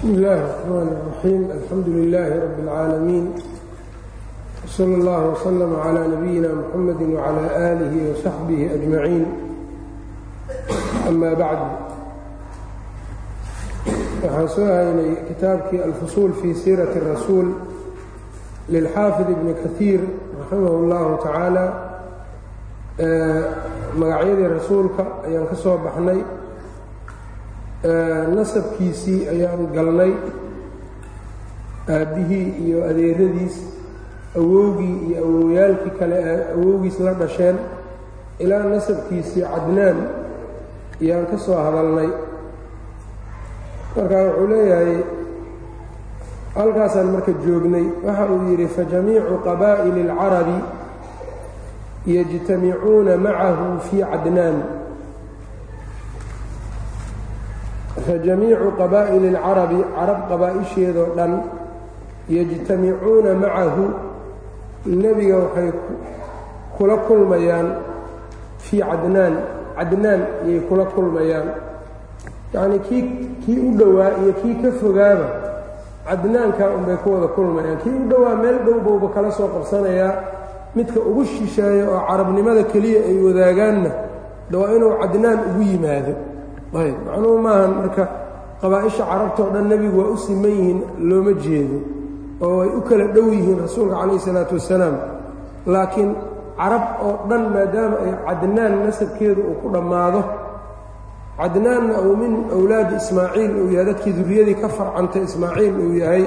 bsmi illaahi الرaxmaan الraxiim alxamdu lilaahi rabbi اlcaalamiin wsala اllah wslama clى nabiyina mxamadi wclى aalihi wasaxbihi ajmaciin ama bacd waxaan soo haynay kitaabkii alfusuul fii siirati الrasuul lilxaafid ibni kahiir raximah اllahu tacaala magacyadii rasuulka ayaan ka soo baxnay nasabkiisii ayaan galnay aabbihii iyo adeeradiis awowgii iyo awowyaalkii kale ee awowgiis la dhasheen. Ilaa nasabkiisii cadnaan ayaan ka soo hadalnay. Marka wuxuu leeyahay halkaasaan marka joognay waxa uu yidhi fajamiicu qabaa'ili اlcarabi yajtamicuuna macahu fii cadnaan fajamiicu qabaa'ili اlcarabi carab qabaa'isheedoo dhan yajtamicuuna macahu. Nebiga waxay kula kulmayaan fii cadnaan cadnaan ayay kula kulmayaan. Yacnii kii kii u dhowaa iyo kii ka fogaaba cadnaankaa unbay ku wada kulmayaan. Kii u dhowaa meel dhow bowba kala soo qabsanayaa midka ugu shisheeya oo carabnimada keliya ay wadaagaanna de waa inuu cadnaan ugu yimaado ayb macnuhu maahan marka qabaa-isha carabta oo dhan nebigu waa u siman yihiin looma jeedo oo ay u kala dhow yihiin rasuulka calayh isalaatu wassalaam laakiin carab oo dhan maadaama ay cadnaan nasabkeedu uu ku dhammaado cadnaanna uu min awlaadi ismaaciil uu yahay dadkii durriyadii ka farcantay ismaaciil uu yahay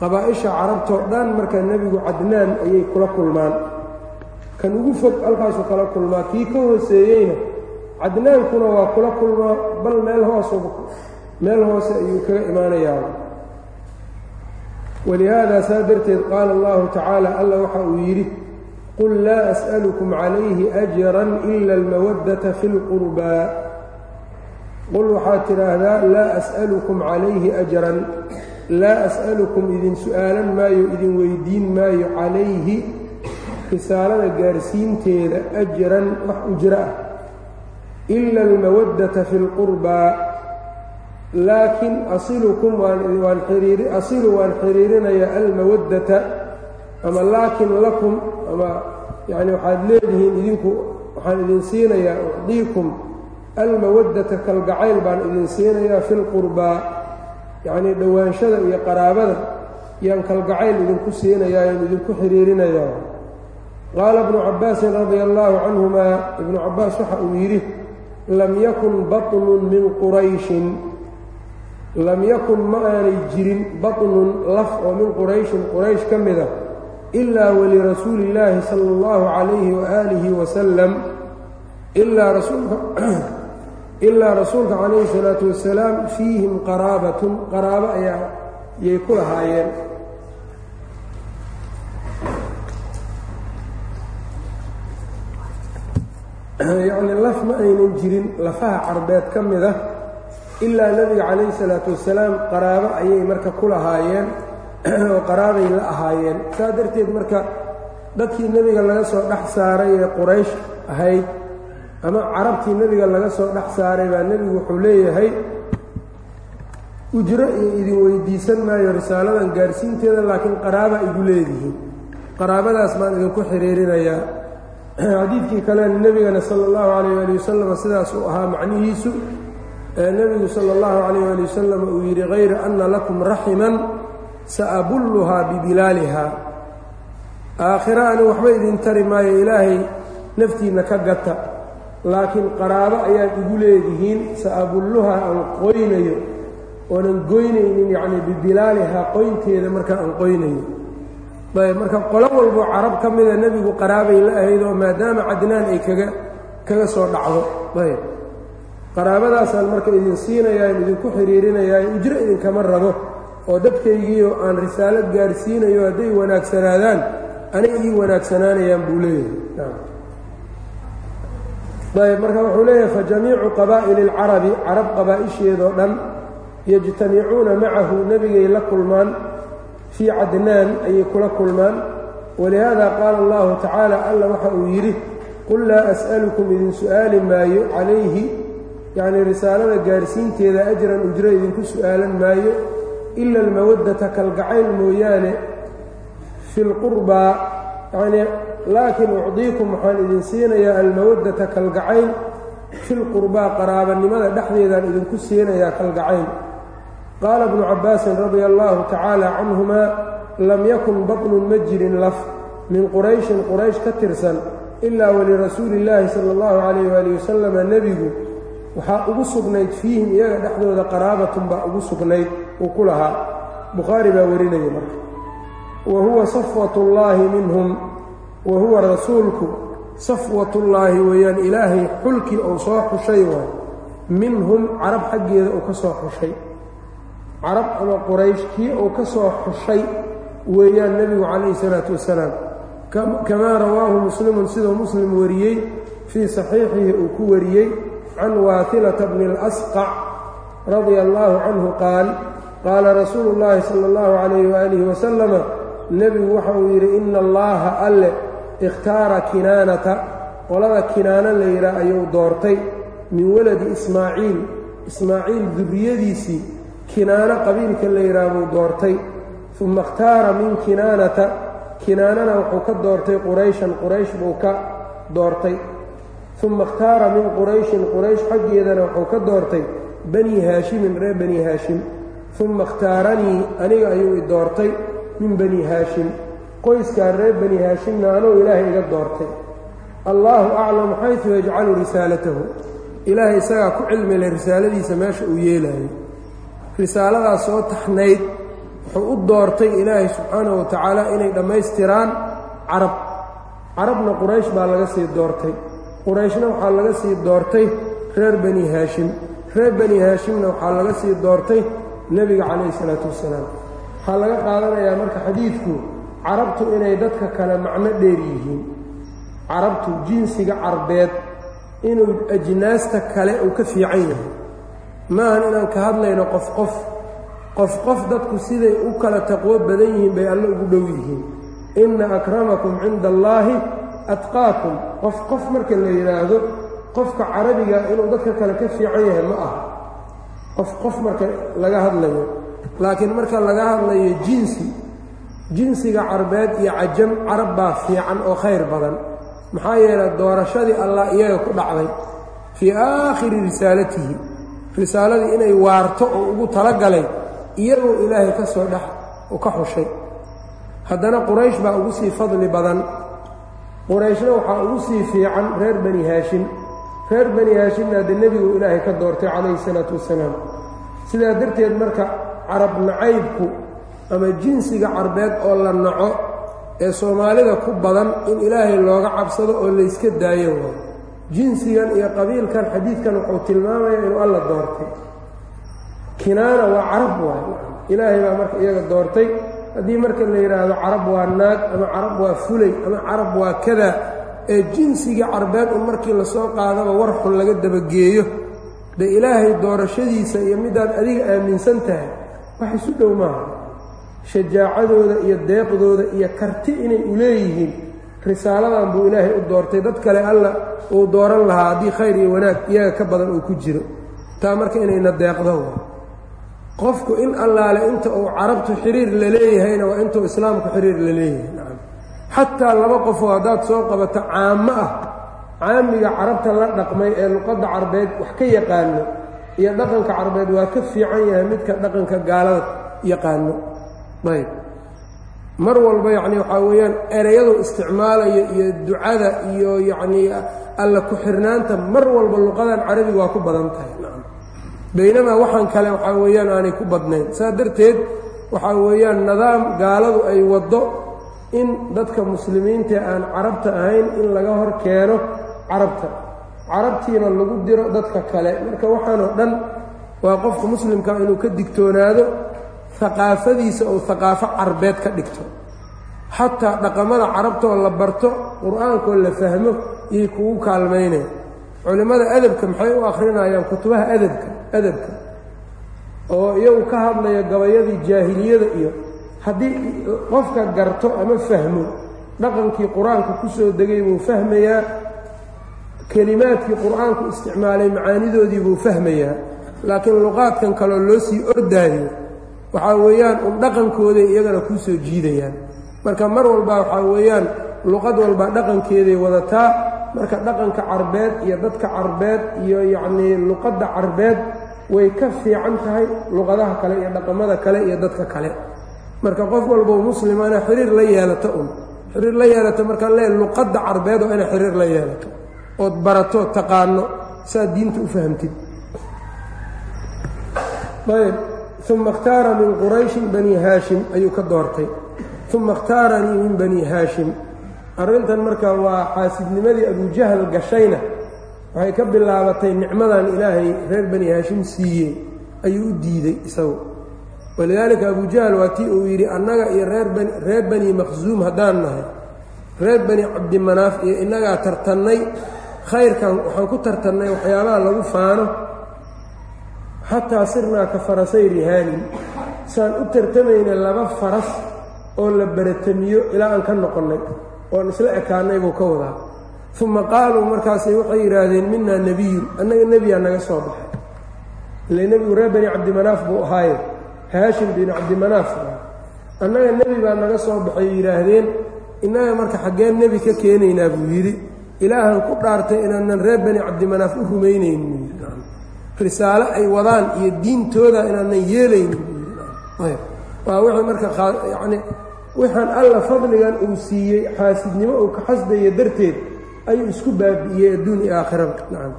qabaa-isha carabtoo dhan marka nebigu cadnaan ayay kula kulmaan. Kan ugu fog halkaasuu kala kulmaa kii ka hooseeyeyna cadnaankuna waa kula kulmaa bal meel hoos meel hoose ayuu kaga imaanayaa. Walihaada saa darteed qaala allahu tacaala alla waxa uu yidhi qul laa as'alukum calayhi ajran ila almawaddata fi lqurbaa qul waxaad tidhaahdaa laa as'alukum calayhi ajran laa as'alukum idin su'aalan maayo idin weydiin maayo calayhi risaalada gaarsiinteeda ajran wax ujro ah ila almawaddata fi lqurbaa laakiin asilukum waan asilu waan xiriirinaya almawaddata ama laakin lakum ama yani waxaad leedihiin idinku waxaan idin siinayaa ucdiikum almawaddata kalgacayl baan idin siinayaa fi lqurbaa yacnii dhowaanshada iyo qaraabada yaan kalgacayl idinku siinayaa yaan idinku xiriirinayaa qaala ibnu cabbaasin radia allaahu canhumaa ibnu cabbaas waxa uu yidhi lam yakun baطnun min qurayshin lam yakun ma aanay jirin baطnun laf oo min qurayshin quraysh ka mida ilaa walirasuuli illaahi sala اllahu calayhi waaalihi wasalam ilaa rasuulka ilaa rasuulka calayhi salaatu wasalaam fiihim qaraabatun qaraabo ayaa yay ku lahaayeen Yacni laf ma aynan jirin lafaha carbeed ka mid ah ilaa nebiga calayhi salaatu wasalaam qaraabo ayay marka ku lahaayeen oo qaraabay la ahaayeen. Saa darteed marka dadkii nebiga laga soo dhex saaray ee quraysh ahayd ama carabtii nebiga laga soo dhex saaray baa nebigu wuxuu leeyahay ujro iyo idin weydiisan maayo risaaladan gaarsiinteeda laakiin qaraaba igu leedihiin. Qaraabadaas baan idinku xiriirinayaa xadiidkii kalena nebigana sala allahu calayh ali wasalam sidaas uu ahaa macnihiisu ee nebigu sala allahu calayh ali wasalam uu yidhi hayra anna lakum raximan saabulluhaa bibilaalihaa aakhira ani waxba idin tari maayo ilaahay naftiinna ka gata laakiin qaraabo ayaad igu leedihiin saabulluhaa aan qoynayo oonan goynaynin yacnii bibilaalihaa qoynteeda markaa aan qoynayo marka qolo walbo carab ka mida nebigu qaraabay la ahayd oo maadaama cadnaan ay kaga kaga soo dhacdo. Ayb qaraabadaasaan marka idin siinayaa idinku xiriirinayaa ujro idinkama rabo oo dadkaygiio aan risaalo gaarsiinayo hadday wanaagsanaadaan anay ii wanaagsanaanayaan buu leeyahay. Ayb marka wuxuu leeyahay fajamiicu qabaa'ili اlcarabi carab qabaa'isheedoo dhan yajtamicuuna macahu nebigay la kulmaan fii cadnaan ayay kula kulmaan walihaada qaala allahu tacaala alla waxa uu yidhi qul laa as'alukum idin su'aali maayo calayhi yacnii risaalada gaarsiinteeda ajran ujro idinku su'aalan maayo ila almawaddata kalgacayl mooyaane fi lqurbaa yacnii laakiin ucdiikum waxaan idin siinayaa almawaddata kalgacayl fi lqurbaa qaraabanimada dhexdeedaan idinku siinayaa kalgacayl qaala bnu cabbaasin radia allaahu tacaala canhumaa lam yakun batnun ma jirin laf min qurayshin quraysh ka tirsan ilaa walirasuuli illaahi sala allahu calayh waali wasalama nebigu waxaa ugu sugnayd fiihim iyaga dhexdooda qaraabatun baa ugu sugnayd uu ku lahaa bukhaari baa warinaya marka wa huwa safwatullaahi minhum wa huwa rasuulku safwatullaahi weeyaan ilaahay xulkii uu soo xushay waay minhum carab xaggeeda uu ka soo xushay carab ama quraysh kii uu ka soo xushay weeyaan nebigu calayhi salaatu wasalaam kamaa rawaahu muslimun siduu muslim wariyey fii saxiixihi uu ku wariyey can waatilata bni اlasqac radia allaahu canhu qaal qaala rasuulu اllaahi sala اllahu calayh waalihi wasalama nebigu waxa uu yidhi ina allaaha alle ikhtaara kinaanata qolada kinaano la yidhaah ayuu doortay min waladi ismaaciil ismaaciil durriyadiisii kinaano qabiilka la yidhaah buu doortay uma ikhtaara min kinaanata kinaanana wuxuu ka doortay qurayshan quraysh buu ka doortay. Uma ikhtaara min qurayshin quraysh xaggeedana wuxuu ka doortay bani haashimin reer bani haashim. Uma ikhtaaranii aniga ayuu i doortay min bani haashim. Qoyskaa reer bani haashimna anuu ilaahay iga doortay. Allaahu aclamu xaysu yajcalu risaalatahu. Ilaahay isagaa ku cilmile risaaladiisa meesha uu yeelaayo risaaladaas soo taxnayd wuxuu u doortay ilaahay subxaanahu wa tacaala inay dhammaystiraan carab. Carabna quraysh baa laga sii doortay. Qurayshna waxaa laga sii doortay reer bani haashim. Reer bani haashimna waxaa laga sii doortay nebiga calayhi salaatu wassalaam waxaa laga qaadanayaa marka xadiidku carabtu inay dadka kale macno dheer yihiin. Carabtu jinsiga carbeed inuu ajnaasta kale uu ka fiican yahay maahan inaan ka hadlayno qof qof qof qof dadku siday u kala taqwo badan yihiin bay alle ugu dhow yihiin. Inna akramakum cinda allaahi atqaakum. Qof qof marka la yidhaahdo qofka carabiga inuu dadka kale ka fiican yahay ma aha. Qof qof marka laga hadlayo. Laakiin marka laga hadlayo jinsi jinsiga carbeed iyo cajam carab baa fiican oo khayr badan. Maxaa yeelay doorashadii allah iyaga ku dhacday fii aakhiri risaalatihi risaaladii inay waarto oo ugu talagalay iyagoo ilaahay ka soo dhex ka xushay. Haddana quraysh baa ugu sii fadli badan. Qurayshna waxaa ugu sii fiican reer bani haashim. Reer bani haashimna hadde nebigu ilaahay ka doortay calayhi salaatu wassalaam. Sidaa darteed marka carab nacaybku ama jinsiga carbeed oo la naco ee soomaalida ku badan in ilaahay looga cabsado oo layska daayo waayo jinsigan iyo qabiilkan xadiidkan wuxuu tilmaamaya inuu alla doortay. Kinaana waa carab waay. Ilaahay baa marka iyaga doortay. Haddii marka la yidhaahdo carab waa naag ama carab waa fulay ama carab waa kada ee jinsigii carbeed un markii la soo qaadaba war xun laga dabageeyo dee ilaahay doorashadiisa iyo midaad adiga aaminsan tahay wax isu dhow maaha. Shajaacadooda iyo deeqdooda iyo karti inay u leeyihiin risaaladan buu ilaahay u doortay. Dad kale alla uu dooran lahaa haddii khayr iyo wanaag iyaga ka badan uu ku jiro. Taa marka inayna deeqdo qofku in allaale inta uu carabtu xiriir la leeyahayna waa intuu islaamku xiriir la leeyahay. Xataa laba qofoo haddaad soo qabato caamo ah caamiga carabta la dhaqmay ee luqadda carbeed wax ka yaqaano iyo dhaqanka carbeed waa ka fiican yahay midka dhaqanka gaalada yaqaano. Ayb mar walba yacni waxaa weeyaan ereyadu isticmaalayo iyo ducada iyo yacnii alla ku-xirnaanta mar walba luqadan carabiga waa ku badan tahay. Baynamaa waxaan kale waxaa weeyaan aanay ku badnayn. Saa darteed waxaa weeyaan nidaam gaaladu ay waddo in dadka muslimiinta aan carabta ahayn in laga hor keeno carabta. Carabtiina lagu diro dadka kale. Marka waxaanoo dhan waa qofka muslimka inuu ka digtoonaado haqaafadiisa ou haqaafo carbeed ka dhigto. Xataa dhaqamada carabtoo la barto qur'aankoo la fahmo iyay kugu kaalmaynaya culimmada adabka maxay u akhrinayaan kutubaha adabka adabka? Oo iyagu ka hadlaya gabayadii jaahiliyada iyo haddii qofka garto ama fahmo dhaqankii qur'aanka ku soo degay buu fahmayaa kelimaadkii qur'aanku isticmaalay macaanidoodii buu fahmayaa laakiin luqaadkan kaleo loo sii ordaayo waxaa weeyaan un dhaqankooday iyagana kuu soo jiidayaan. Marka mar walba waxaa weeyaan luqad walba dhaqankeeday wadataa. Marka dhaqanka carbeed iyo dadka carbeed iyo yacnii luqadda carbeed way ka fiican tahay luqadaha kale iyo dhaqamada kale iyo dadka kale. Marka qof walboo muslimana xiriir la yeelato un xiriir la yeelato markaan lee luqadda carbeed oo inay xiriir la yeelato ood barato taqaano saad diinta u fahamtid. Ayb uma اkhtaara min qurayshin bani haashim ayuu ka doortay uma اkhtaaranii min bani haashim arrintan marka waa xaasidnimadii abujahl gashayna waxay ka bilaabatay nicmadan ilaahay reer bani haashim siiyey ayuu u diiday isagu walidaalika abujahl waa tii uu yidhi annaga iyo reer bani makhsuum haddaan nahay reer bani cabdimanaaf iyo innagaa tartannay khayrkan waxaan ku tartannay waxyaabaha lagu faano xataa sirnaa ka farasay rihaanin saan u tartamayna laba faras oo la baratamiyo ilaa aan ka noqonnay oon isla ekaannay buu ka wadaa. Uma qaaluu markaasay waxay yidhaahdeen minaa nebiyun annaga nebiyaa naga soo baxay. Ile nebigu reer bani cabdimanaaf buu ahaaye haashim binu cabdimanaaf. Annaga nebi baa naga soo baxay yidhaahdeen. Innaga marka xaggeen nebi ka keenaynaa buu yidhi. Ilaahan ku dhaartay inaanan reer bani cabdimanaaf u rumaynaynin risaalo ay wadaan iyo diintooda inaanan yeelaynin waa wixii marka yacni waxaan alla fadligan uu siiyey xaasidnimo uu ka xasdayo darteed ayuu isku baabi'iyey adduun iyo aakhiraba nacam.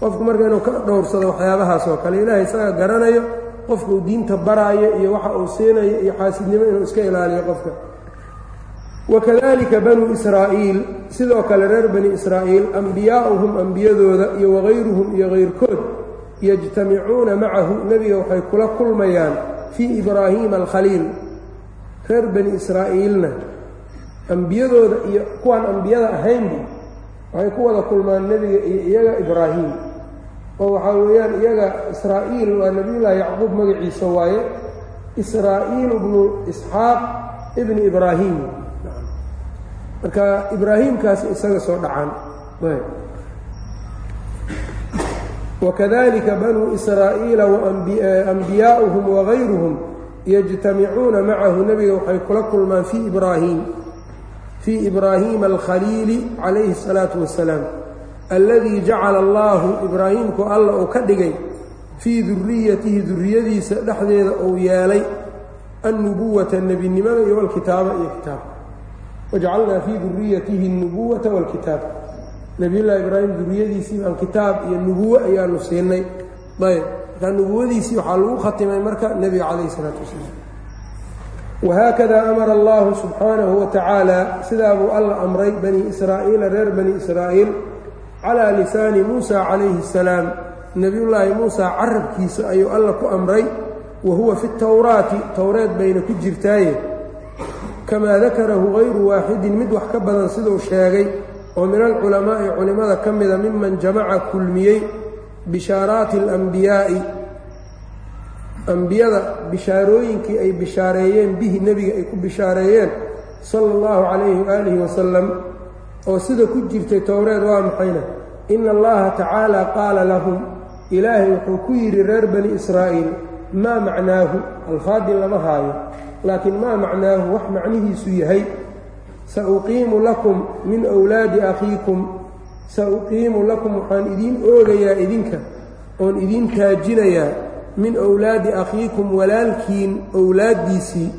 Qofku marka inuu ka dhowrsado waxyaabahaas kale ilaahay isaga garanayo qofka uu diinta baraayo iyo waxa uu siinayo iyo xaasidnimo inuu iska ilaaliyo qofka. Wakadalika banuu israa'iil sidoo kale reer bani israa'iil ambiyaa'uhum ambiyadooda iyo wagayruhum iyo kayrkood yajtamicuuna macahu nebiga waxay kula kulmayaan fii ibraahiima alkhaliil reer bani israa'iilna. Ambiyadooda iyo kuwaan ambiyada ahaynba waxay ku wada kulmaan nebiga iyo iyaga ibraahim. Oo waxaa weeyaan iyaga israa'iil waa nebiyullaahi yacquub magaciisa waaye israa'iil bnu isxaaq ibni ibraahim. Marka ibraahiimkaasi isaga soo dhacaan wakadalika banuu israa'iila waambiyaa'uhum wagayruhum yajtamicuuna macahu nebiga waxay kula kulmaan fii ibraahim fii ibraahiima alkhaliili calayhi الsalaatu wasalaam alladii jacala allaahu ibraahiimku alla uu ka dhigay fii duriyatihi duriyadiisa dhexdeeda uu yeelay annubuwata nebinimada iyo walkitaaba iyo kitaabka wajcalnaa fii duriyatihi اnubuwata wاlkitaab nebiyullaahi ibraahim duriyadiisii baan kitaab iyo nubuwo ayaanu siinay. Ayb markaa nubuwadiisii waxaa lagu khatimay marka nebiga calayh isalaatu wasalaam. Wahaakada amara allahu subxaanahu wa tacaala sidaa buu alla amray bani israa'iila reer bani israa'iil calaa lisaani muusa calayhi asalaam nebiyullaahi muusa carabkiisa ayuu alla ku amray wa huwa fi towraati towreed bayna ku jirtaaye. Kamaa dakarahu hayru waaxidin mid wax ka badan siduu sheegay oo min alculamaa'i culimmada ka mida miman jamaca kulmiyey bishaaraati alambiyaa'i ambiyada bishaarooyinkii ay bishaareeyeen bihi nebiga ay ku bishaareeyeen sala allahu calayhi waaalihi wasalam oo sida ku jirtay towreed waa maxayna ina allaha tacaala qaala lahum ilaahay wuxuu ku yidhi reer bani israa'iil maa macnaahu? Alfaadin lama haayo laakiin maa macnaahu? wax macnihiisu yahay sauqiimu lakum min wlaadi akhiikum sauqiimu lakum waxaan idiin oogayaa idinka oon idiin taajinayaa min owlaadi akhiikum walaalkiin owlaaddiisii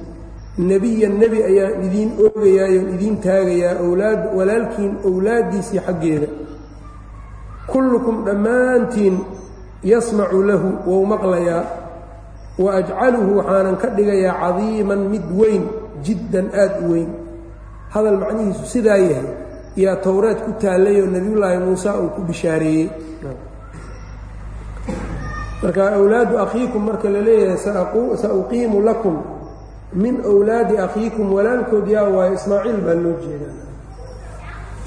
nebiyan nebi ayaan idiin oogayaayoon idiin taagayaa walaalkiin owlaaddiisii xaggeeda. kullukum dhammaantiin yasmacu lahu wou maqlayaa wa ajcaluhu waxaanan ka dhigayaa cadiiman mid weyn jiddan aad u weyn hadal macnihiisu sidaa yahay yaa towreed ku taallayoo nebiyullaahi muuse uu ku bishaareeyey marka awlaadu akhiikum marka la leeyahay sauqiimu lakum min wlaadi akhiikum walaalkood yaa waayo ismaaciil baa loo jeedaa.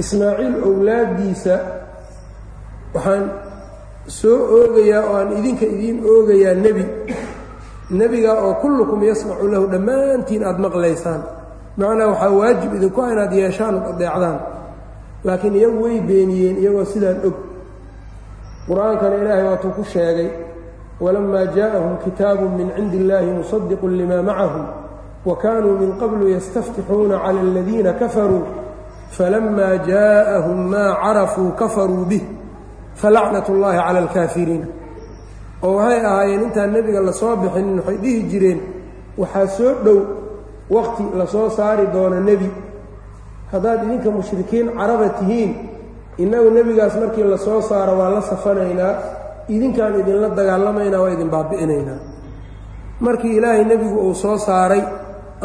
Ismaaciil owlaaddiisa waxaan soo oogayaa oo aan idinka idiin oogayaa nebi. Nebiga oo kullukum yasmacu lahu dhammaantiin aada maqlaysaan macnaa waxaa waajib idinku ah inaad yeeshaan ood adeecdaan laakiin iyagu way beeniyeen iyagoo sidaan og qur-aankana ilaahay waatuu ku sheegay walamaa jaءahum kitaabu min cindi اllahi musadiqu lima macahum wa kanuu min qablu yastaftixuuna clى اladiina kafaruu falama jaءahum maa carafuu kafaruu bih falacnat اllahi calى اlkaafiriin oo waxay ahaayeen intaan nebiga lasoo bixinin waxay dhihi jireen waxaa soo dhow waqti la soo saari doono nebi. Haddaad idinka mushrikiin caraba tihiin innagu nebigaas markii la soo saaro waa la safanaynaa idinkaan idinla dagaalamaynaa waa idin baabi'inaynaa. Markii ilaahay nebigu uu soo saaray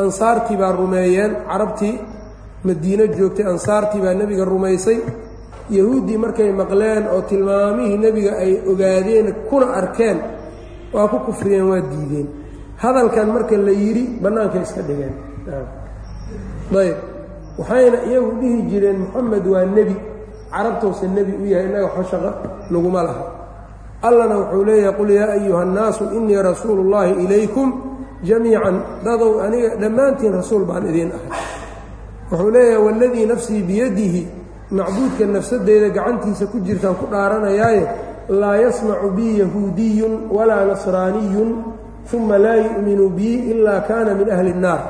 ansaartii baa rumeeyeen carabtii madiino joogtay ansaartii baa nebiga rumaysay. Yahuuddii markay maqleen oo tilmaamihii nebiga ay ogaadeen kuna arkeen waa ku kufriyeen waa diideen hadalkan marka la yidhi bannaankay iska dhigeen. Ayb waxayna iyagu dhihi jireen moxamed waa nebi. Carabtowse nebi u yahay innaga waxba shaqo laguma laha. Allana wuxuu leeyahay qul yaa ayuha annaasu innii rasuulu llaahi ilaykum jamiican. Dadow aniga dhammaantiin rasuul baan idiin ahay. Wuxuu leeyahay waladii nafsii biyadihi macbuudka nafsadeyda gacantiisa ku jirtaan ku dhaaranayaaye laa yasmacu bii yahuudiyun walaa nasraaniyun uma laa yu'minu bii ilaa kaana min ahli الnaar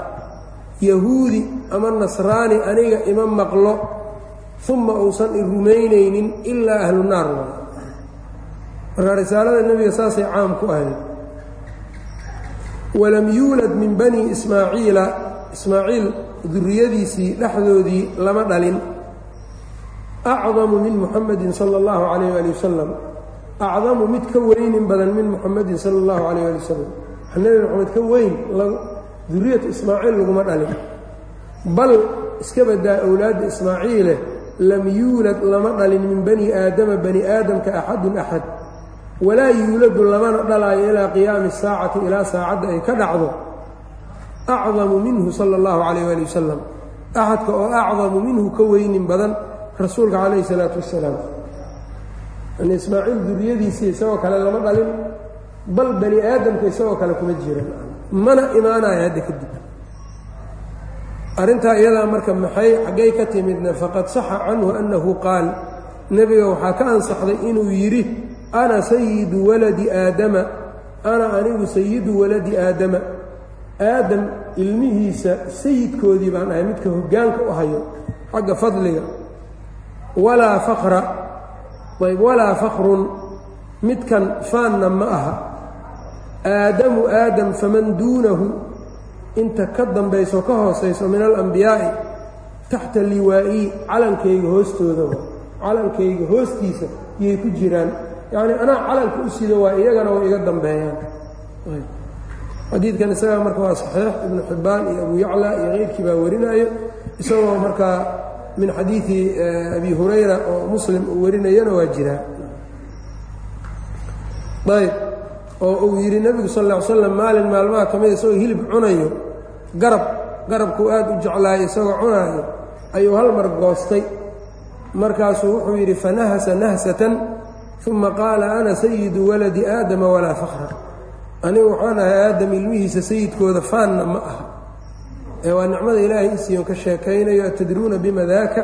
yahuudi ama nasraani aniga ima maqlo uma uusan i rumaynaynin ilaa ahlu naar waayo marka risaalada nebiga saasay caam ku ahayd walam yuulad min bani ismaaciila ismaaciil duriyadiisii dhexdoodii lama dhalin acdamu min muxamadin sala allahu calayh ali wasalam acdamu mid ka weynin badan min muxamadin sala allahu calayh ali wasalam nebi moxamed ka weyn duriyatu ismaaciil laguma dhalin. Bal iska badaa awlaadda ismaaciile lam yuulad lama dhalin min bani aadama bani aadamka axadun axad. Walaa yuuladu lamana dhalaayo ilaa qiyaami saacati ilaa saacadda ay ka dhacdo. Acdamu minhu sala اllahu calayh ali wasalam axadka oo acdamu minhu ka weynin badan rasuulka calayhi salaatu wasalaam ismaaciil duriyadiisii isagoo kale lama dhalin bal bani aadamka isagoo kale kuma jiran mana imaanayo hadda kadib. Arrintaa iyadaa marka maxay xaggay ka timidna faqad saxa canhu annahu qaal nebiga waxaa ka ansaxday inuu yidhi ana sayidu waladi aadama ana anigu sayidu waladi aadama aadam ilmihiisa sayidkoodii baan ahay midka hoggaanka u hayo xagga fadliga. Walaa fakra ayb walaa fakrun midkan faanna ma aha aadamu aadam faman duunahu inta ka dambayso ka hoosayso min alambiyaa'i taxta liwaa'ii calankayga hoostooda calankayga hoostiisa yay ku jiraan. Yacnii anaa calanka u sido waa iyagana way iga dambeeyaan. Xadiidkan isagaa marka waa saxiix ibnu xibbaan iyo abu yacla iyo keyrkii baa warinaayo isagoo markaa min xadiidi abi hurayra oo muslim uu warinayana waa jiraa ayb oo uu yidhi nebigu sal lla ly slam maalin maalmaha ka mida isagoo hilib cunayo garab garabkuu aad u jeclaayo isagoo cunaayo ayuu hal mar goostay. Markaasuu wuxuu yidhi fanahasa nahsatan uma qaala ana sayidu waladi aadama walaa fakra anigu waxaan ahay aadam ilmihiisa sayidkooda faanna ma aha. Ee waa nicmada ilaahay isiiyon ka sheekaynayo atadruuna bima daaka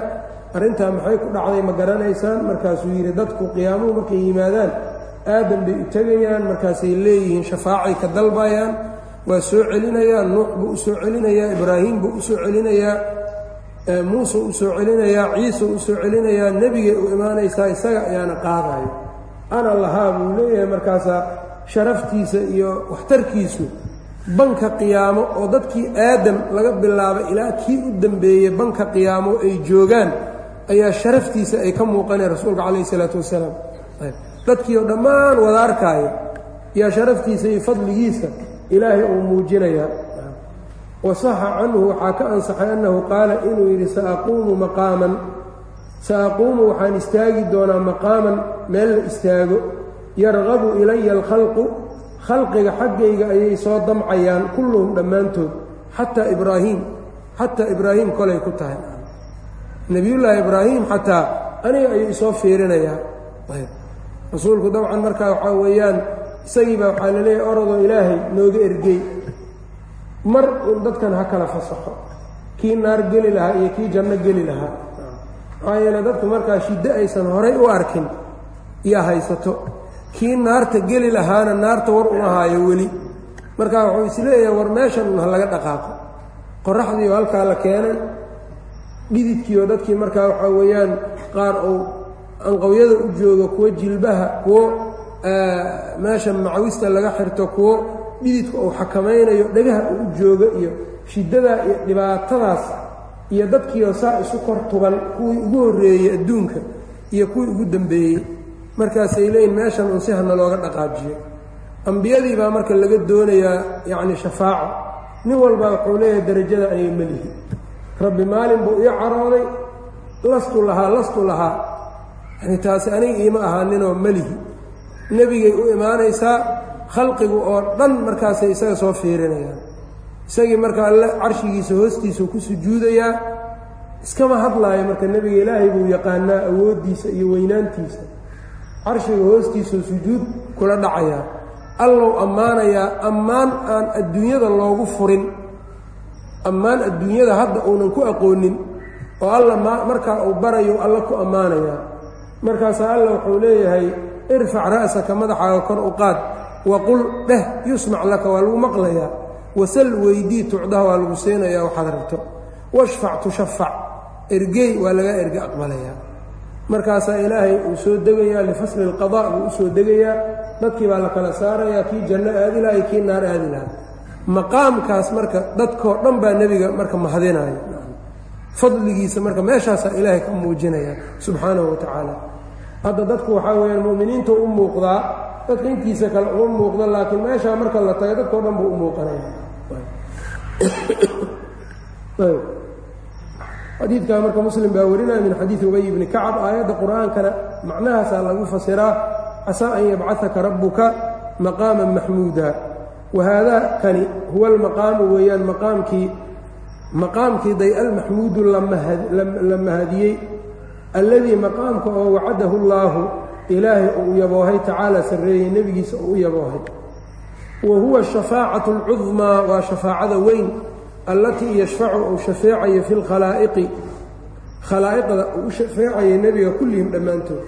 arrintaa maxay ku dhacday ma garanaysaan. Markaasuu yidhi dadku qiyaamuhu markay yimaadaan aadam bay u tegayaan markaasay leeyihiin shafaacay ka dalbayaan waa soo celinayaa nuux buu u soo celinayaa ibraahim buu u celinayaa muuse u soo celinayaa ciise u soo celinayaa nebigay u imaanaysaa isaga ayaana qaadayo ana lahaa buu leeyahay markaasaa sharaftiisa iyo waxtarkiisu. Banka qiyaamo oo dadkii aadam laga bilaabay ilaa kii u dambeeyey banka qiyaamo ay joogaan ayaa sharaftiisa ay ka muuqaneen rasuulka calayhi isalaatu wasalaam dadkii oo dhammaan wada arkaayo yaa sharaftiisa iyo fadligiisa ilaahay uu muujinayaa wasaxa canhu waxaa ka ansaxay annahu qaala inuu yidhi saaquumu maqaaman. Saaquumu waxaan istaagi doonaa maqaaman meel la istaago. Yarqabu ilaya alkhalqu khalqiga xaggayga ayay soo damcayaan kulluhum dhammaantood xataa ibraahim xataa ibraahim kolay ku tahay. Nebiyullaahi ibraahim xataa aniga ayuu isoo fiirinayaa rasuulku dabcan markaa waxaa weeyaan isagiibaa waxaa la leeyahay orodoo ilaahay nooga ergey. Mar un dadkan ha kala fasaxo kii naar geli lahaa iyo kii janno geli lahaa. Maxaa yeele dadku markaa shiddo aysan horay u arkin iyo haysato. Kii naarta geli lahaana naarta war uma haayo weli. Markaa wuxuu is leeyahay war meeshan un ha laga dhaqaaqo. Qoraxdiioo halkaa la keenay. Dhididkiioo dadkii markaa waxaa weeyaan qaar uu anqowyada u joogo kuwo jilbaha kuwo meesha macawista laga xirto kuwo dhididka uu xakamaynayo dhagaha uu u joogo iyo shiddadaa iyo dhibaatadaas iyo dadkiioo saa isu kor tuban kuwii ugu horreeyey adduunka iyo kuwii ugu dambeeyey. Markaasay leeyihiin meeshan un si hana looga dhaqaajiyo. Ambiyadii baa marka laga doonayaa yacni shafaaco. Nin walbaa wuxuu leeyahay darajada ayay melihi rabbi maalin buu ii carooday lastu lahaa lastu lahaa yani taasi aniga iima ahaaninoo melihi nebigay u imaanaysaa khalqigu oo dhan markaasay isaga soo fiirinayaan. Isagii marka alle carshigiisa hoostiisau ku sujuudayaa iskama hadlaayo marka nebiga ilaahay buu yaqaanaa awooddiisa iyo weynaantiisa. Carshiga hoostiisau sujuud kula dhacayaa. Allow ammaanayaa ammaan aan adduunyada loogu furin. Ammaan adduunyada hadda uunan ku aqoonin oo alla markaa uu barayo alla ku ammaanayaa markaasaa alla wuxuu leeyahay irfac ra'saka madaxaaga kor u qaad waqul dheh yusmac laka waa lagu maqlayaa wasal weydii tucdaha waa lagu siinayaa waxaad rabto. Washfac tushafac ergey waa laga erge aqbalayaa. Markaasaa ilaahay uu soo degayaa lifasli اlqada buu u soo degayaa dadkii baa la kala saarayaa kii janno aadi laha iyo kii naar aadi laha maqaamkaas marka dadkoo dhan baa nebiga marka mahadinaya fadligiisa marka meeshaasaa ilaahay ka muujinaya subxaanahu wa tacaala hadda dadku waxaa weyaan mu'miniinta u muuqdaa dadka intiisa kale uma muuqda laakiin meeshaa marka la tago dadkao dhan buu u muuqanaya. Xadiidkaa marka muslim baa warinaya min xadiidi ubay bni kacab aayadda qur'aankana macnahaasaa lagu fasiraa casaa an yabcahaka rabbuka maqaama maxmuuda wahaadaa kani huwa almaqaamu weeyaan maqaamkii maqaamkii day almaxmuudu la mahadiyey alladii maqaamka oo wacadahu llaahu ilaahay uu yaboohay tacaala sarreeyey nebigiisa uu u yaboohay. Wa huwa ashafaacatu alcudmaa waa shafaacada weyn allatii yashfacu uu shafeecayo fi lkhalaa'iqi khalaa'iqda uu u shafeecaya nebiga kullihim dhammaantood.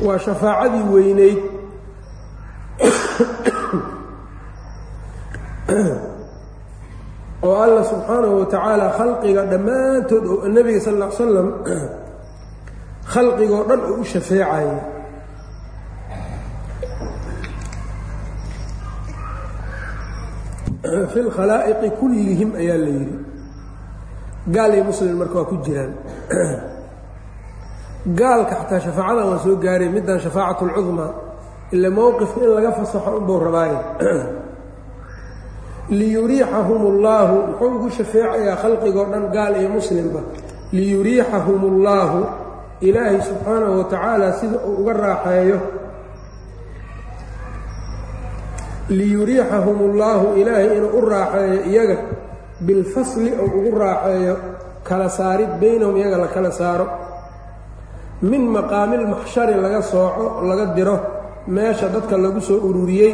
Waa shafaacadii weyneyd oo alla subxaanahu wa tacaala khalqiga dhammaantood oo nebiga sal ly slam khalqigoo dhan uu u shafeecaya fi lkhalaa'iqi kullihim ayaa la yidhi. Gaal iyo marka waa ku jiraan. Gaalka xataa shafaacadan waa soo gaaray middan shafaacat اlcudmaa ila mowqifka in laga fasaxo unbuu rabaaye liyuriixahum اllaahu muxuu ugu shafeecayaa khalqigoo dhan gaal iyo muslimba liyuriixahum اllaahu ilaahay subxaanahu wa tacaala sida uu uga raaxeeyo liyuriixahum اllaahu ilaahay inuu u raaxeeyo iyaga bilfasli ou ugu raaxeeyo kala saarid baynahum iyaga la kala saaro min maqaamilmaxshari laga sooco laga diro meesha dadka lagu soo ururiyey